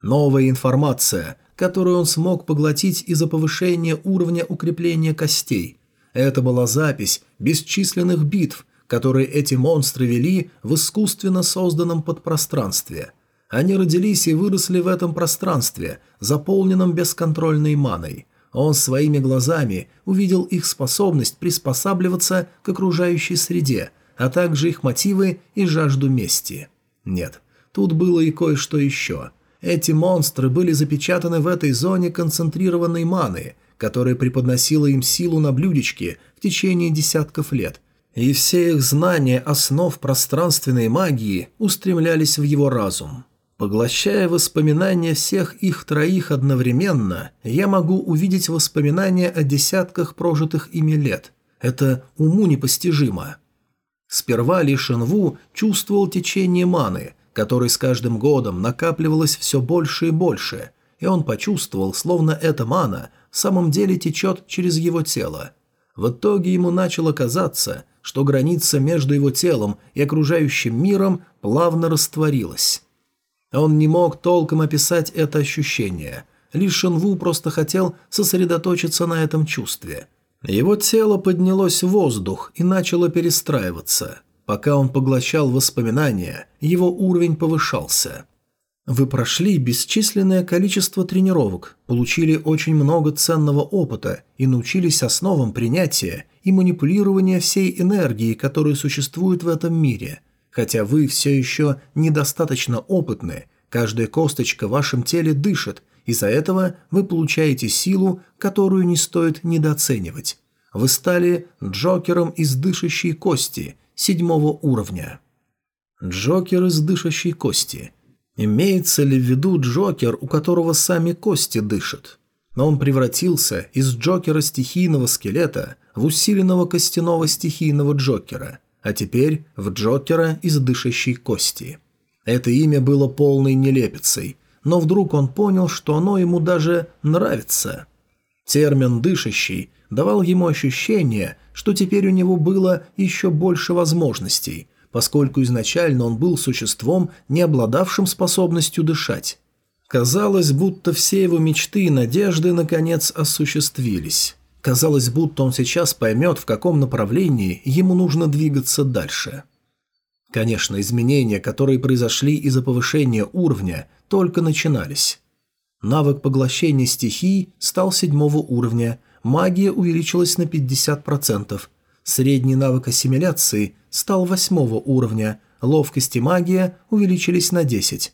Speaker 1: Новая информация, которую он смог поглотить из-за повышения уровня укрепления костей. Это была запись бесчисленных битв, которые эти монстры вели в искусственно созданном подпространстве. Они родились и выросли в этом пространстве, заполненном бесконтрольной маной. Он своими глазами увидел их способность приспосабливаться к окружающей среде, а также их мотивы и жажду мести. Нет, тут было и кое-что еще. Эти монстры были запечатаны в этой зоне концентрированной маны, которая преподносила им силу на блюдечке в течение десятков лет – и все их знания основ пространственной магии устремлялись в его разум. Поглощая воспоминания всех их троих одновременно, я могу увидеть воспоминания о десятках прожитых ими лет. Это уму непостижимо. Сперва Ли Шенву чувствовал течение маны, которое с каждым годом накапливалось все больше и больше, и он почувствовал, словно эта мана в самом деле течет через его тело. В итоге ему начало казаться, что граница между его телом и окружающим миром плавно растворилась. Он не мог толком описать это ощущение. Лишь Шенву просто хотел сосредоточиться на этом чувстве. Его тело поднялось в воздух и начало перестраиваться. Пока он поглощал воспоминания, его уровень повышался – вы прошли бесчисленное количество тренировок, получили очень много ценного опыта и научились основам принятия и манипулирования всей энергии, которая существует в этом мире. Хотя вы все еще недостаточно опытны, каждая косточка в вашем теле дышит, из-за этого вы получаете силу, которую не стоит недооценивать. Вы стали Джокером из дышащей кости, седьмого уровня. Джокер из дышащей кости – Имеется ли в виду Джокер, у которого сами кости дышат? Но он превратился из Джокера стихийного скелета в усиленного костяного стихийного Джокера, а теперь в Джокера из дышащей кости. Это имя было полной нелепицей, но вдруг он понял, что оно ему даже нравится. Термин «дышащий» давал ему ощущение, что теперь у него было еще больше возможностей – поскольку изначально он был существом, не обладавшим способностью дышать. Казалось, будто все его мечты и надежды наконец осуществились. Казалось, будто он сейчас поймет, в каком направлении ему нужно двигаться дальше. Конечно, изменения, которые произошли из-за повышения уровня, только начинались. Навык поглощения стихий стал седьмого уровня, магия увеличилась на 50%, средний навык ассимиляции стал восьмого уровня, ловкость и магия увеличились на 10%.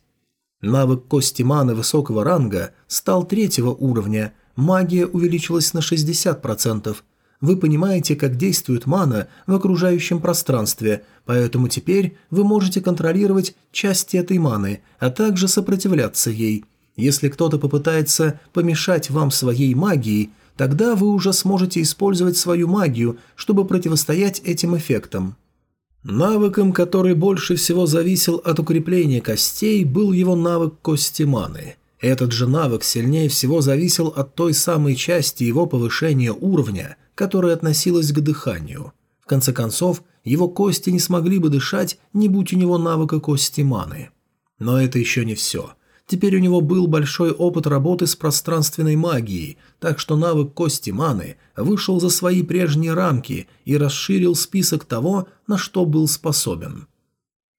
Speaker 1: Навык кости маны высокого ранга стал третьего уровня, магия увеличилась на 60%, вы понимаете, как действует мана в окружающем пространстве, поэтому теперь вы можете контролировать части этой маны, а также сопротивляться ей. Если кто-то попытается помешать вам своей магией, тогда вы уже сможете использовать свою магию, чтобы противостоять этим эффектам. Навыком, который больше всего зависел от укрепления костей, был его навык кости маны. Этот же навык сильнее всего зависел от той самой части его повышения уровня, которая относилась к дыханию. В конце концов, его кости не смогли бы дышать, не будь у него навыка кости маны. Но это еще не все. Теперь у него был большой опыт работы с пространственной магией, так что навык кости маны вышел за свои прежние рамки и расширил список того, на что был способен.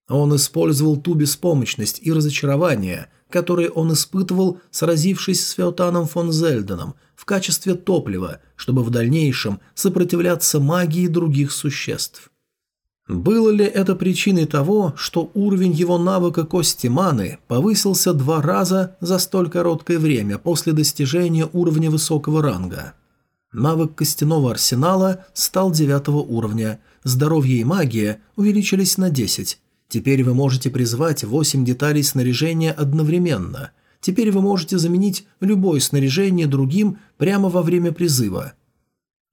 Speaker 1: Он использовал ту беспомощность и разочарование, которые он испытывал, сразившись с Феотаном фон Зельденом, в качестве топлива, чтобы в дальнейшем сопротивляться магии других существ. Было ли это причиной того, что уровень его навыка кости маны повысился два раза за столь короткое время после достижения уровня высокого ранга? Навык костяного арсенала стал девятого уровня, здоровье и магия увеличились на 10, Теперь вы можете призвать 8 деталей снаряжения одновременно. Теперь вы можете заменить любое снаряжение другим прямо во время призыва.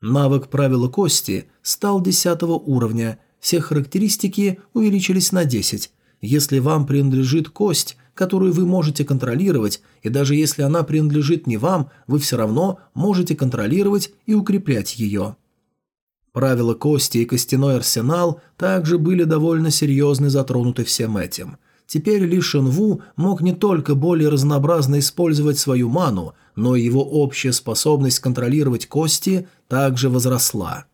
Speaker 1: Навык правила кости стал 10 уровня, все характеристики увеличились на 10. Если вам принадлежит кость, которую вы можете контролировать, и даже если она принадлежит не вам, вы все равно можете контролировать и укреплять ее. Правила кости и костяной арсенал также были довольно серьезно затронуты всем этим. Теперь Ли Шенву мог не только более разнообразно использовать свою ману, но и его общая способность контролировать кости также возросла.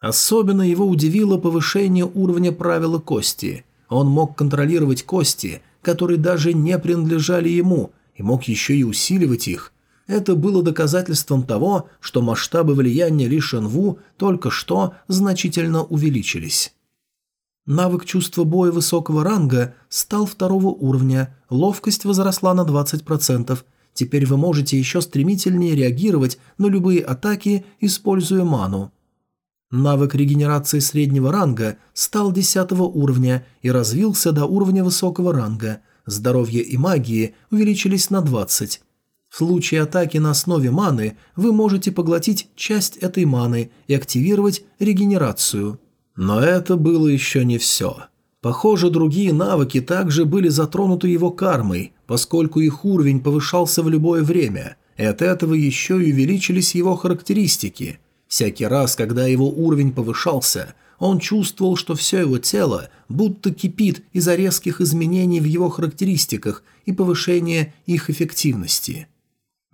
Speaker 1: Особенно его удивило повышение уровня правила кости. Он мог контролировать кости, которые даже не принадлежали ему, и мог еще и усиливать их, это было доказательством того, что масштабы влияния Ли Шенву только что значительно увеличились. Навык чувства боя высокого ранга стал второго уровня, ловкость возросла на 20%. Теперь вы можете еще стремительнее реагировать на любые атаки, используя ману. Навык регенерации среднего ранга стал 10 уровня и развился до уровня высокого ранга. Здоровье и магии увеличились на 20. В случае атаки на основе маны вы можете поглотить часть этой маны и активировать регенерацию. Но это было еще не все. Похоже, другие навыки также были затронуты его кармой, поскольку их уровень повышался в любое время, и от этого еще и увеличились его характеристики. Всякий раз, когда его уровень повышался, он чувствовал, что все его тело будто кипит из-за резких изменений в его характеристиках и повышения их эффективности.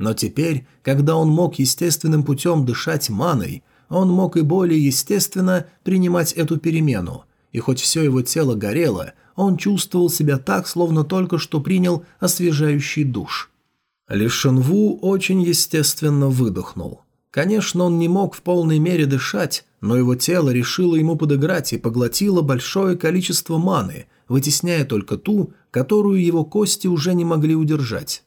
Speaker 1: Но теперь, когда он мог естественным путем дышать маной, он мог и более естественно принимать эту перемену, и хоть все его тело горело, он чувствовал себя так, словно только что принял освежающий душ. Ли Шенву очень естественно выдохнул. Конечно, он не мог в полной мере дышать, но его тело решило ему подыграть и поглотило большое количество маны, вытесняя только ту, которую его кости уже не могли удержать.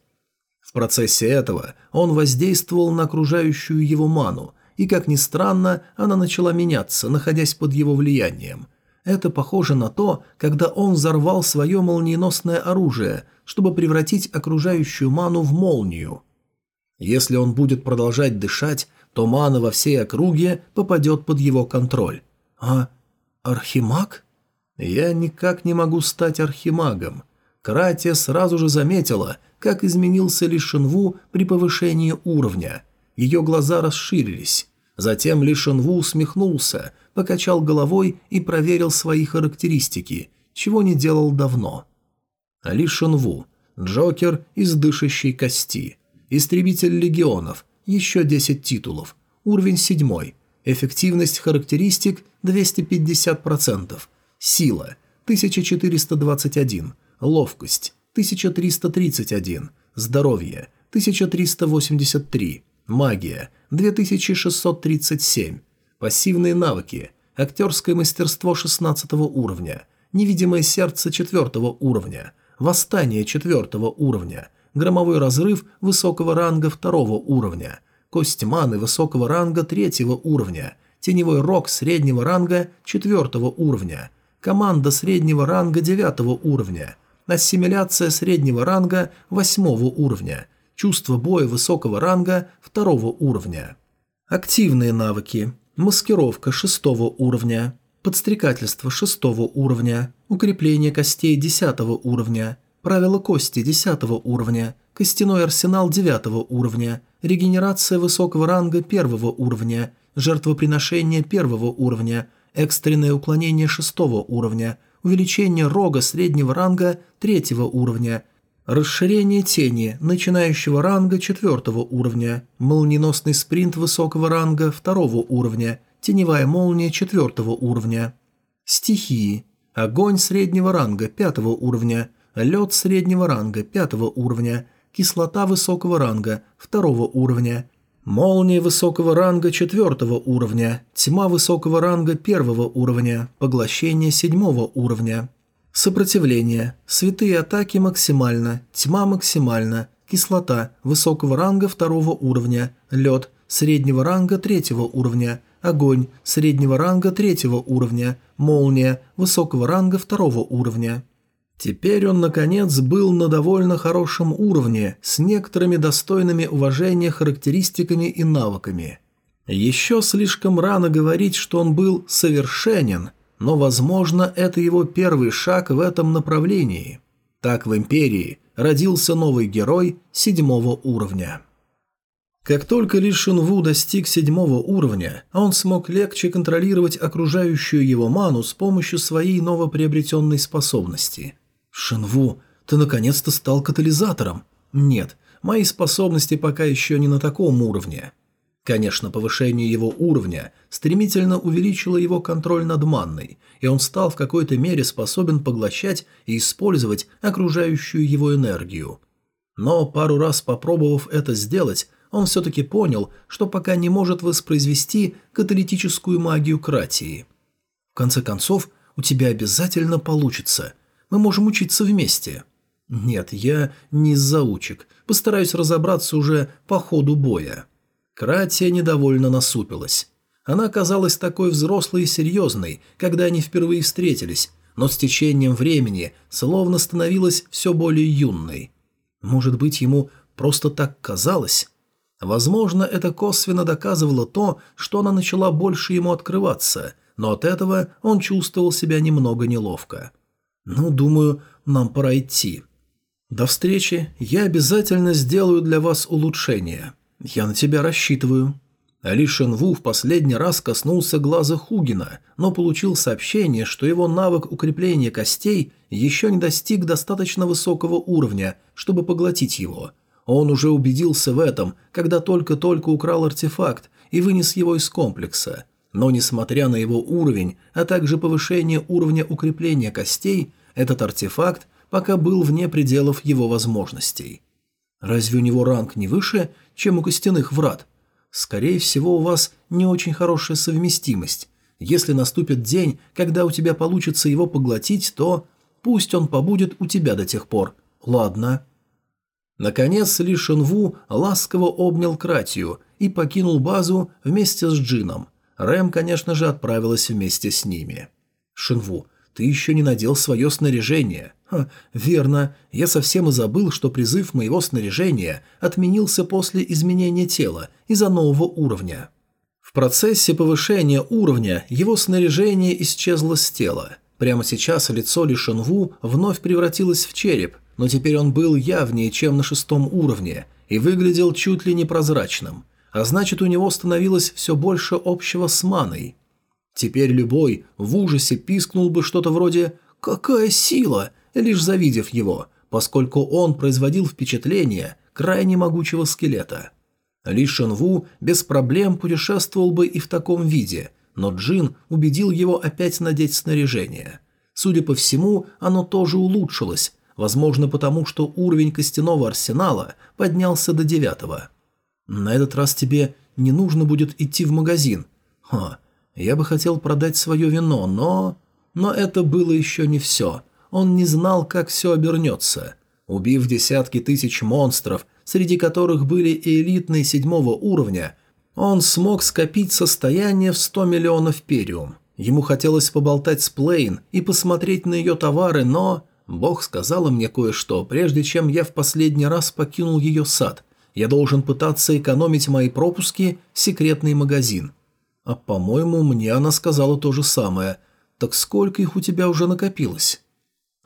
Speaker 1: В процессе этого он воздействовал на окружающую его ману, и, как ни странно, она начала меняться, находясь под его влиянием. Это похоже на то, когда он взорвал свое молниеносное оружие, чтобы превратить окружающую ману в молнию. Если он будет продолжать дышать, то мана во всей округе попадет под его контроль. А архимаг? Я никак не могу стать архимагом. Кратия сразу же заметила, как изменился Ли Шинву при повышении уровня. Ее глаза расширились. Затем Ли Шинву усмехнулся, покачал головой и проверил свои характеристики, чего не делал давно. Ли Шинву. Джокер из дышащей кости. Истребитель легионов. Еще 10 титулов. Уровень 7. Эффективность характеристик 250%. Сила 1421. Ловкость 1331. Здоровье 1383. Магия 2637. Пассивные навыки. Актерское мастерство 16 уровня. Невидимое сердце 4 уровня. Восстание 4 уровня. Громовой разрыв высокого ранга 2 уровня. Кость маны высокого ранга 3 уровня. Теневой рог среднего ранга 4 уровня. Команда среднего ранга 9 уровня. Ассимиляция среднего ранга 8 уровня. Чувство боя высокого ранга 2 уровня. Активные навыки. Маскировка 6 уровня. Подстрекательство 6 уровня. Укрепление костей 10 уровня. Правила кости 10 уровня. Костяной арсенал 9 уровня. Регенерация высокого ранга 1 уровня. Жертвоприношение 1 уровня. Экстренное уклонение 6 уровня увеличение рога среднего ранга третьего уровня, расширение тени начинающего ранга четвертого уровня, молниеносный спринт высокого ранга второго уровня, теневая молния четвертого уровня. Стихии. Огонь среднего ранга пятого уровня, лед среднего ранга пятого уровня, кислота высокого ранга второго уровня, Молния высокого ранга четвертого уровня, тьма высокого ранга первого уровня, поглощение седьмого уровня. Сопротивление. Святые атаки максимально, тьма максимально, кислота высокого ранга второго уровня, лед среднего ранга третьего уровня, огонь среднего ранга третьего уровня, молния высокого ранга второго уровня. Теперь он, наконец, был на довольно хорошем уровне, с некоторыми достойными уважения характеристиками и навыками. Еще слишком рано говорить, что он был совершенен, но, возможно, это его первый шаг в этом направлении. Так в Империи родился новый герой седьмого уровня. Как только Ли Шинву достиг седьмого уровня, он смог легче контролировать окружающую его ману с помощью своей новоприобретенной способности – «Шинву, ты наконец-то стал катализатором». «Нет, мои способности пока еще не на таком уровне». Конечно, повышение его уровня стремительно увеличило его контроль над манной, и он стал в какой-то мере способен поглощать и использовать окружающую его энергию. Но пару раз попробовав это сделать, он все-таки понял, что пока не может воспроизвести каталитическую магию Кратии. В конце концов, у тебя обязательно получится – мы можем учиться вместе». «Нет, я не заучек. Постараюсь разобраться уже по ходу боя». Кратия недовольно насупилась. Она казалась такой взрослой и серьезной, когда они впервые встретились, но с течением времени словно становилась все более юной. Может быть, ему просто так казалось? Возможно, это косвенно доказывало то, что она начала больше ему открываться, но от этого он чувствовал себя немного неловко. «Ну, думаю, нам пора идти. До встречи. Я обязательно сделаю для вас улучшение. Я на тебя рассчитываю». Али Шенву в последний раз коснулся глаза Хугина, но получил сообщение, что его навык укрепления костей еще не достиг достаточно высокого уровня, чтобы поглотить его. Он уже убедился в этом, когда только-только украл артефакт и вынес его из комплекса. Но несмотря на его уровень, а также повышение уровня укрепления костей, этот артефакт пока был вне пределов его возможностей. Разве у него ранг не выше, чем у костяных врат? Скорее всего, у вас не очень хорошая совместимость. Если наступит день, когда у тебя получится его поглотить, то пусть он побудет у тебя до тех пор. Ладно. Наконец Ли Шенву ласково обнял Кратию и покинул базу вместе с Джином. Рэм, конечно же, отправилась вместе с ними. Шинву, ты еще не надел свое снаряжение. Ха, верно, я совсем и забыл, что призыв моего снаряжения отменился после изменения тела из-за нового уровня. В процессе повышения уровня его снаряжение исчезло с тела. Прямо сейчас лицо Ли Шенву вновь превратилось в череп, но теперь он был явнее, чем на шестом уровне, и выглядел чуть ли не прозрачным – а значит у него становилось все больше общего с маной. Теперь любой в ужасе пискнул бы что-то вроде «Какая сила!», лишь завидев его, поскольку он производил впечатление крайне могучего скелета. Ли Шенву без проблем путешествовал бы и в таком виде, но Джин убедил его опять надеть снаряжение. Судя по всему, оно тоже улучшилось, возможно потому, что уровень костяного арсенала поднялся до девятого. На этот раз тебе не нужно будет идти в магазин. Ха, я бы хотел продать свое вино, но... Но это было еще не все. Он не знал, как все обернется. Убив десятки тысяч монстров, среди которых были и элитные седьмого уровня, он смог скопить состояние в 100 миллионов периум. Ему хотелось поболтать с Плейн и посмотреть на ее товары, но... Бог сказала мне кое-что, прежде чем я в последний раз покинул ее сад. Я должен пытаться экономить мои пропуски секретный магазин. А по-моему, мне она сказала то же самое. Так сколько их у тебя уже накопилось?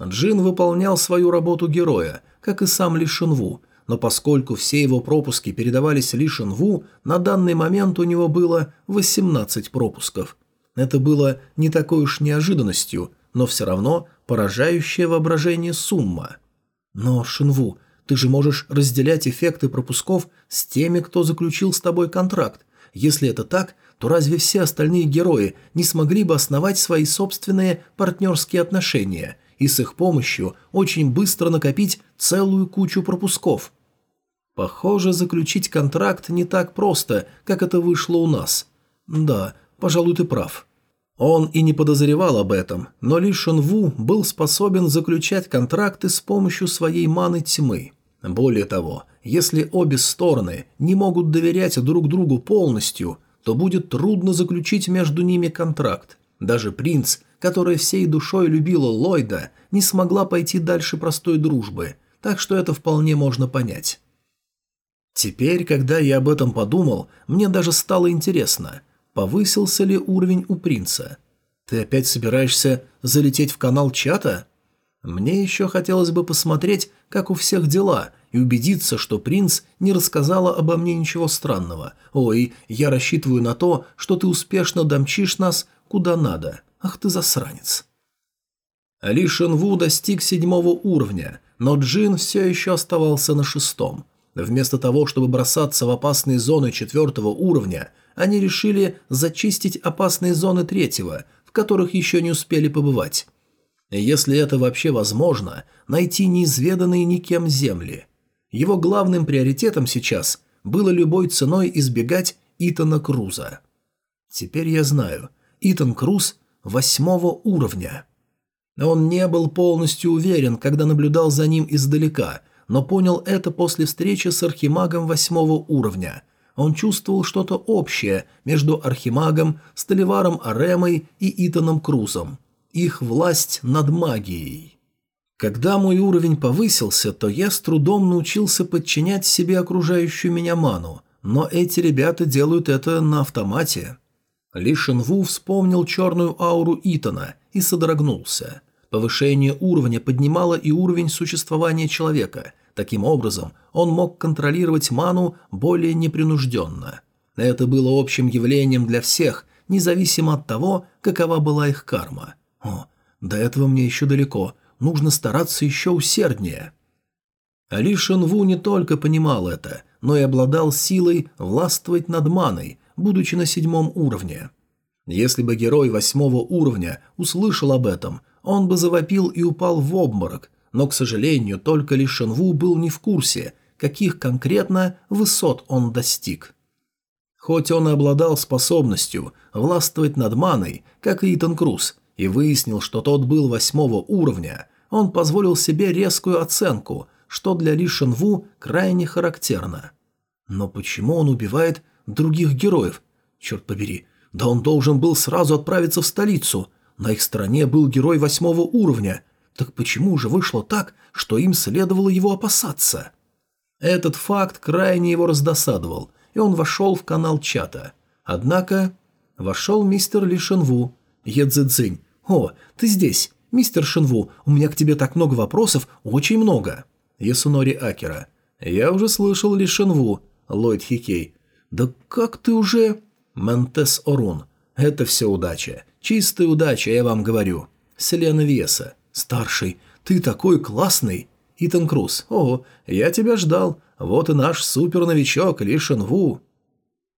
Speaker 1: Джин выполнял свою работу героя, как и сам Ли Шинву, но поскольку все его пропуски передавались Ли Шинву, на данный момент у него было 18 пропусков. Это было не такой уж неожиданностью, но все равно поражающая воображение сумма. Но, Шинву, ты же можешь разделять эффекты пропусков с теми, кто заключил с тобой контракт. Если это так, то разве все остальные герои не смогли бы основать свои собственные партнерские отношения и с их помощью очень быстро накопить целую кучу пропусков? Похоже, заключить контракт не так просто, как это вышло у нас. Да, пожалуй, ты прав. Он и не подозревал об этом, но Ли Шенву был способен заключать контракты с помощью своей маны тьмы. Более того, если обе стороны не могут доверять друг другу полностью, то будет трудно заключить между ними контракт. Даже принц, которая всей душой любила Ллойда, не смогла пойти дальше простой дружбы, так что это вполне можно понять. Теперь, когда я об этом подумал, мне даже стало интересно, повысился ли уровень у принца. Ты опять собираешься залететь в канал чата? Мне еще хотелось бы посмотреть, как у всех дела, и убедиться, что принц не рассказала обо мне ничего странного. Ой, я рассчитываю на то, что ты успешно домчишь нас куда надо. Ах ты засранец. Ли Шенву достиг седьмого уровня, но Джин все еще оставался на шестом. Вместо того, чтобы бросаться в опасные зоны четвертого уровня, они решили зачистить опасные зоны третьего, в которых еще не успели побывать. Если это вообще возможно, найти неизведанные никем земли. Его главным приоритетом сейчас было любой ценой избегать Итана Круза. Теперь я знаю, Итан Круз восьмого уровня. Он не был полностью уверен, когда наблюдал за ним издалека, но понял это после встречи с архимагом восьмого уровня – он чувствовал что-то общее между Архимагом, Столиваром Аремой и Итаном Крузом. Их власть над магией. Когда мой уровень повысился, то я с трудом научился подчинять себе окружающую меня ману, но эти ребята делают это на автомате. Ли Шинву вспомнил черную ауру Итана и содрогнулся. Повышение уровня поднимало и уровень существования человека – Таким образом, он мог контролировать ману более непринужденно. Это было общим явлением для всех, независимо от того, какова была их карма. О, до этого мне еще далеко, нужно стараться еще усерднее. Али Шенву не только понимал это, но и обладал силой властвовать над маной, будучи на седьмом уровне. Если бы герой восьмого уровня услышал об этом, он бы завопил и упал в обморок, но, к сожалению, только Ли Шенву был не в курсе, каких конкретно высот он достиг. Хоть он и обладал способностью властвовать над маной, как и Итан Круз, и выяснил, что тот был восьмого уровня, он позволил себе резкую оценку, что для Ли Шенву крайне характерно. Но почему он убивает других героев? Черт побери, да он должен был сразу отправиться в столицу. На их стороне был герой восьмого уровня, так почему же вышло так, что им следовало его опасаться? Этот факт крайне его раздосадовал, и он вошел в канал чата. Однако вошел мистер Ли Шенву. Едзэцзинь. «О, ты здесь. Мистер Шенву, у меня к тебе так много вопросов, очень много». Ясунори Акера. «Я уже слышал Ли Шенву». Ллойд Хикей. «Да как ты уже...» Ментес Орун. «Это все удача. Чистая удача, я вам говорю». Селена Веса. «Старший, ты такой классный!» Итан Круз. «О, я тебя ждал. Вот и наш суперновичок Ли Шенву».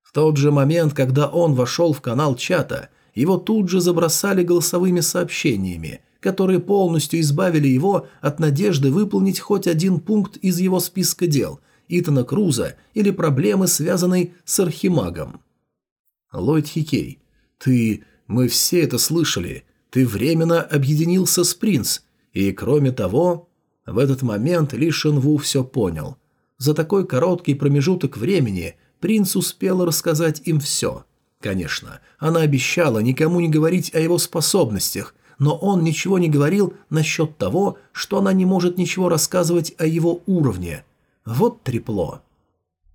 Speaker 1: В тот же момент, когда он вошел в канал чата, его тут же забросали голосовыми сообщениями, которые полностью избавили его от надежды выполнить хоть один пункт из его списка дел – Итана Круза или проблемы, связанной с Архимагом. Ллойд Хикей. «Ты... Мы все это слышали. Ты временно объединился с Принц. И кроме того...» В этот момент Ли Шенву все понял. За такой короткий промежуток времени принц успел рассказать им все. Конечно, она обещала никому не говорить о его способностях, но он ничего не говорил насчет того, что она не может ничего рассказывать о его уровне. Вот трепло.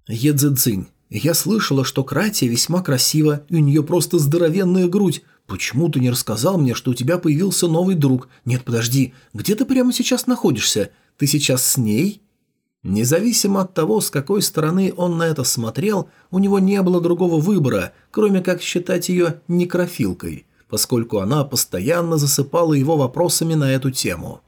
Speaker 1: Едзэцзинь. Я слышала, что Кратия весьма красива, и у нее просто здоровенная грудь. Почему ты не рассказал мне, что у тебя появился новый друг? Нет, подожди, где ты прямо сейчас находишься? Ты сейчас с ней?» Независимо от того, с какой стороны он на это смотрел, у него не было другого выбора, кроме как считать ее некрофилкой, поскольку она постоянно засыпала его вопросами на эту тему.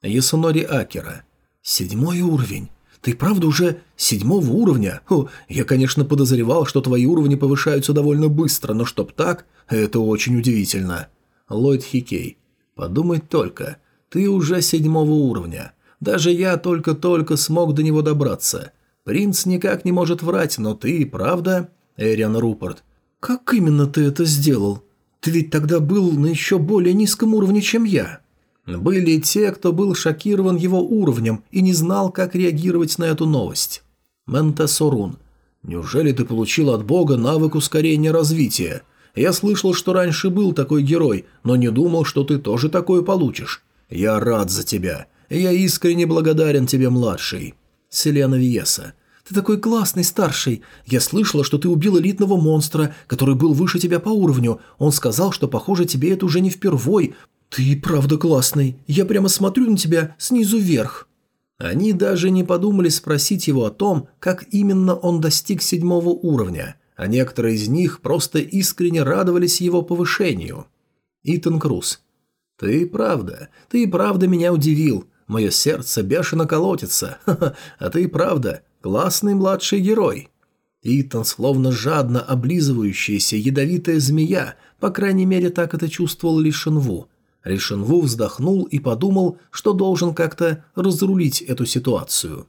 Speaker 1: Ясунори Акера. «Седьмой уровень. Ты правда уже седьмого уровня? О, я, конечно, подозревал, что твои уровни повышаются довольно быстро, но чтоб так, это очень удивительно. Ллойд Хикей. Подумать только, ты уже седьмого уровня. Даже я только-только смог до него добраться. Принц никак не может врать, но ты, правда? Эриан Рупорт. Как именно ты это сделал? Ты ведь тогда был на еще более низком уровне, чем я. Были те, кто был шокирован его уровнем и не знал, как реагировать на эту новость. Менте Сорун. «Неужели ты получил от бога навык ускорения развития? Я слышал, что раньше был такой герой, но не думал, что ты тоже такое получишь. Я рад за тебя. Я искренне благодарен тебе, младший». Селена Виеса. «Ты такой классный, старший. Я слышала, что ты убил элитного монстра, который был выше тебя по уровню. Он сказал, что, похоже, тебе это уже не впервой, «Ты правда классный. Я прямо смотрю на тебя снизу вверх». Они даже не подумали спросить его о том, как именно он достиг седьмого уровня, а некоторые из них просто искренне радовались его повышению. Итан Круз. «Ты правда, ты правда меня удивил. Мое сердце бешено колотится. Ха -ха, а ты правда классный младший герой». Итан, словно жадно облизывающаяся ядовитая змея, по крайней мере так это чувствовал Ли Ришенву вздохнул и подумал, что должен как-то разрулить эту ситуацию.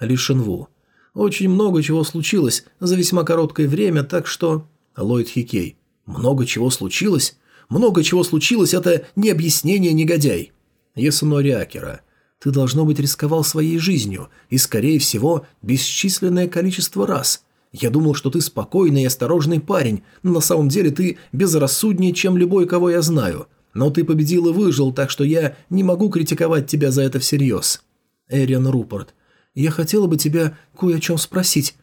Speaker 1: Лишенву. Очень много чего случилось за весьма короткое время, так что... Ллойд Хикей. Много чего случилось? Много чего случилось – это не объяснение, негодяй. Ясунори Акера. Ты, должно быть, рисковал своей жизнью, и, скорее всего, бесчисленное количество раз. Я думал, что ты спокойный и осторожный парень, но на самом деле ты безрассуднее, чем любой, кого я знаю. Но ты победил и выжил, так что я не могу критиковать тебя за это всерьез. Эриан Рупорт. Я хотела бы тебя кое о чем спросить.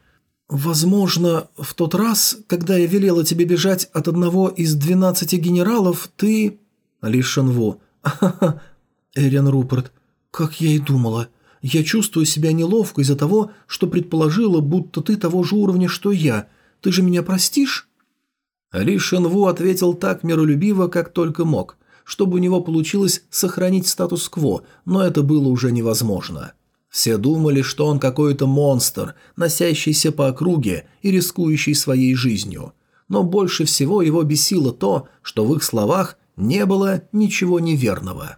Speaker 1: Возможно, в тот раз, когда я велела тебе бежать от одного из двенадцати генералов, ты... Ли Шанву. Ха-ха. Эриан Рупорт. Как я и думала. Я чувствую себя неловко из-за того, что предположила, будто ты того же уровня, что я. Ты же меня простишь? Ли Шенву ответил так миролюбиво, как только мог чтобы у него получилось сохранить статус-кво, но это было уже невозможно. Все думали, что он какой-то монстр, носящийся по округе и рискующий своей жизнью. Но больше всего его бесило то, что в их словах не было ничего неверного.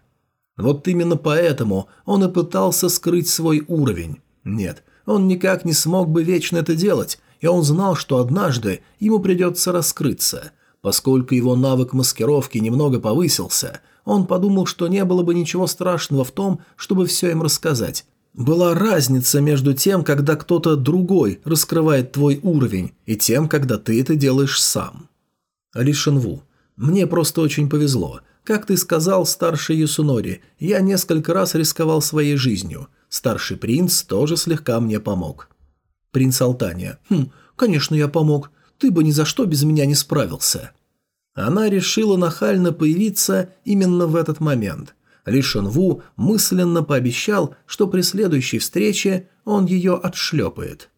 Speaker 1: Вот именно поэтому он и пытался скрыть свой уровень. Нет, он никак не смог бы вечно это делать, и он знал, что однажды ему придется раскрыться – Поскольку его навык маскировки немного повысился, он подумал, что не было бы ничего страшного в том, чтобы все им рассказать. Была разница между тем, когда кто-то другой раскрывает твой уровень, и тем, когда ты это делаешь сам. Ли Шенву. Мне просто очень повезло. Как ты сказал, старший Юсунори, я несколько раз рисковал своей жизнью. Старший принц тоже слегка мне помог. Принц Алтания. Хм, конечно, я помог. Ты бы ни за что без меня не справился. Она решила нахально появиться именно в этот момент. Ли Шенву мысленно пообещал, что при следующей встрече он ее отшлепает.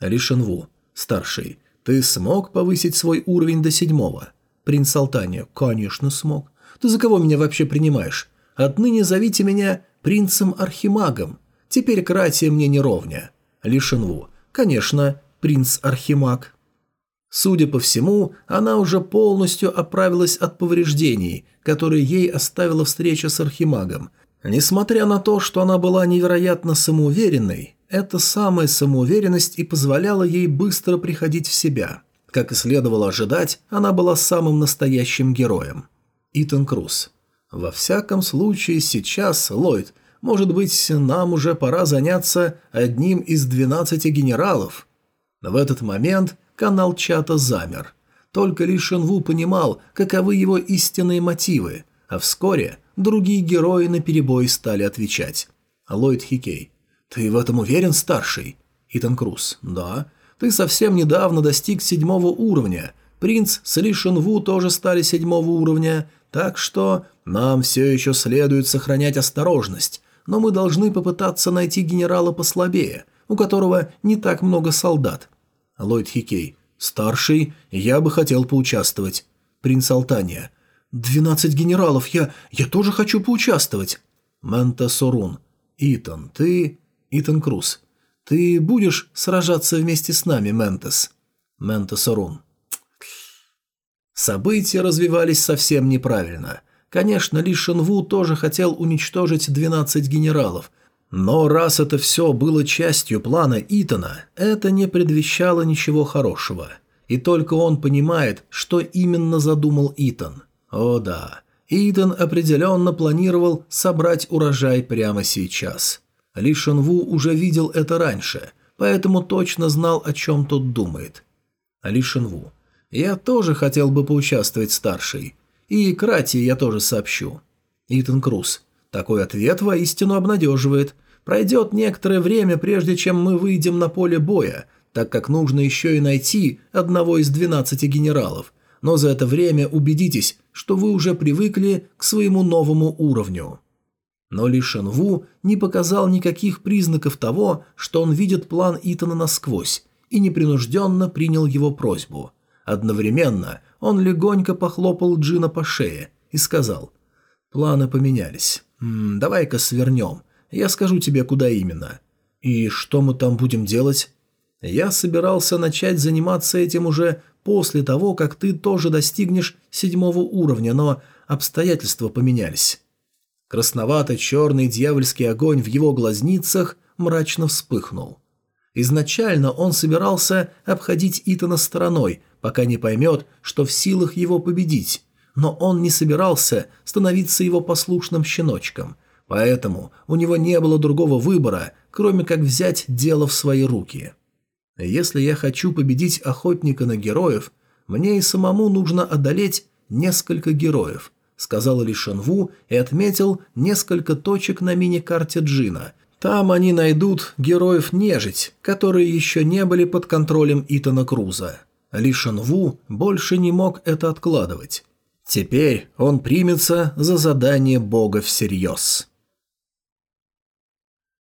Speaker 1: Ли Шенву, старший, ты смог повысить свой уровень до седьмого? Принц Алтания, конечно смог. Ты за кого меня вообще принимаешь? Отныне зовите меня принцем-архимагом. Теперь Кратия мне не ровня. Ли Шинву. Конечно, принц-архимаг. Судя по всему, она уже полностью оправилась от повреждений, которые ей оставила встреча с архимагом. Несмотря на то, что она была невероятно самоуверенной, эта самая самоуверенность и позволяла ей быстро приходить в себя. Как и следовало ожидать, она была самым настоящим героем. Итан Круз. Во всяком случае, сейчас, Ллойд, может быть, нам уже пора заняться одним из двенадцати генералов. В этот момент канал чата замер. Только лишь Шенву понимал, каковы его истинные мотивы, а вскоре другие герои наперебой стали отвечать. Ллойд Хикей. «Ты в этом уверен, старший?» Итан Круз. «Да. Ты совсем недавно достиг седьмого уровня. Принц с Ли Шенву тоже стали седьмого уровня, так что нам все еще следует сохранять осторожность, но мы должны попытаться найти генерала послабее, у которого не так много солдат. Ллойд Хикей. «Старший, я бы хотел поучаствовать». Принц Алтания. «Двенадцать генералов, я... я тоже хочу поучаствовать». Манта Сорун. «Итан, ты...» Итан Круз. «Ты будешь сражаться вместе с нами, Ментес?» Мента Сорун. События развивались совсем неправильно. Конечно, Ли Шенву тоже хотел уничтожить 12 генералов – но раз это все было частью плана Итана, это не предвещало ничего хорошего. И только он понимает, что именно задумал Итан. О да, Итан определенно планировал собрать урожай прямо сейчас. Ли Шенву уже видел это раньше, поэтому точно знал, о чем тот думает. Ли Шенву. Я тоже хотел бы поучаствовать старший. И Крати я тоже сообщу. Итан Круз. Такой ответ воистину обнадеживает. Пройдет некоторое время, прежде чем мы выйдем на поле боя, так как нужно еще и найти одного из 12 генералов. Но за это время убедитесь, что вы уже привыкли к своему новому уровню. Но Ли Шенву не показал никаких признаков того, что он видит план Итана насквозь, и непринужденно принял его просьбу. Одновременно он легонько похлопал Джина по шее и сказал «Планы поменялись. Давай-ка свернем. Я скажу тебе, куда именно. И что мы там будем делать? Я собирался начать заниматься этим уже после того, как ты тоже достигнешь седьмого уровня, но обстоятельства поменялись. Красновато-черный дьявольский огонь в его глазницах мрачно вспыхнул. Изначально он собирался обходить Итана стороной, пока не поймет, что в силах его победить, но он не собирался становиться его послушным щеночком, Поэтому у него не было другого выбора, кроме как взять дело в свои руки. Если я хочу победить охотника на героев, мне и самому нужно одолеть несколько героев, сказал Ли Шенву и отметил несколько точек на мини-карте Джина. Там они найдут героев-нежить, которые еще не были под контролем Итана Круза. Ли Шенву больше не мог это откладывать. Теперь он примется за задание бога всерьез.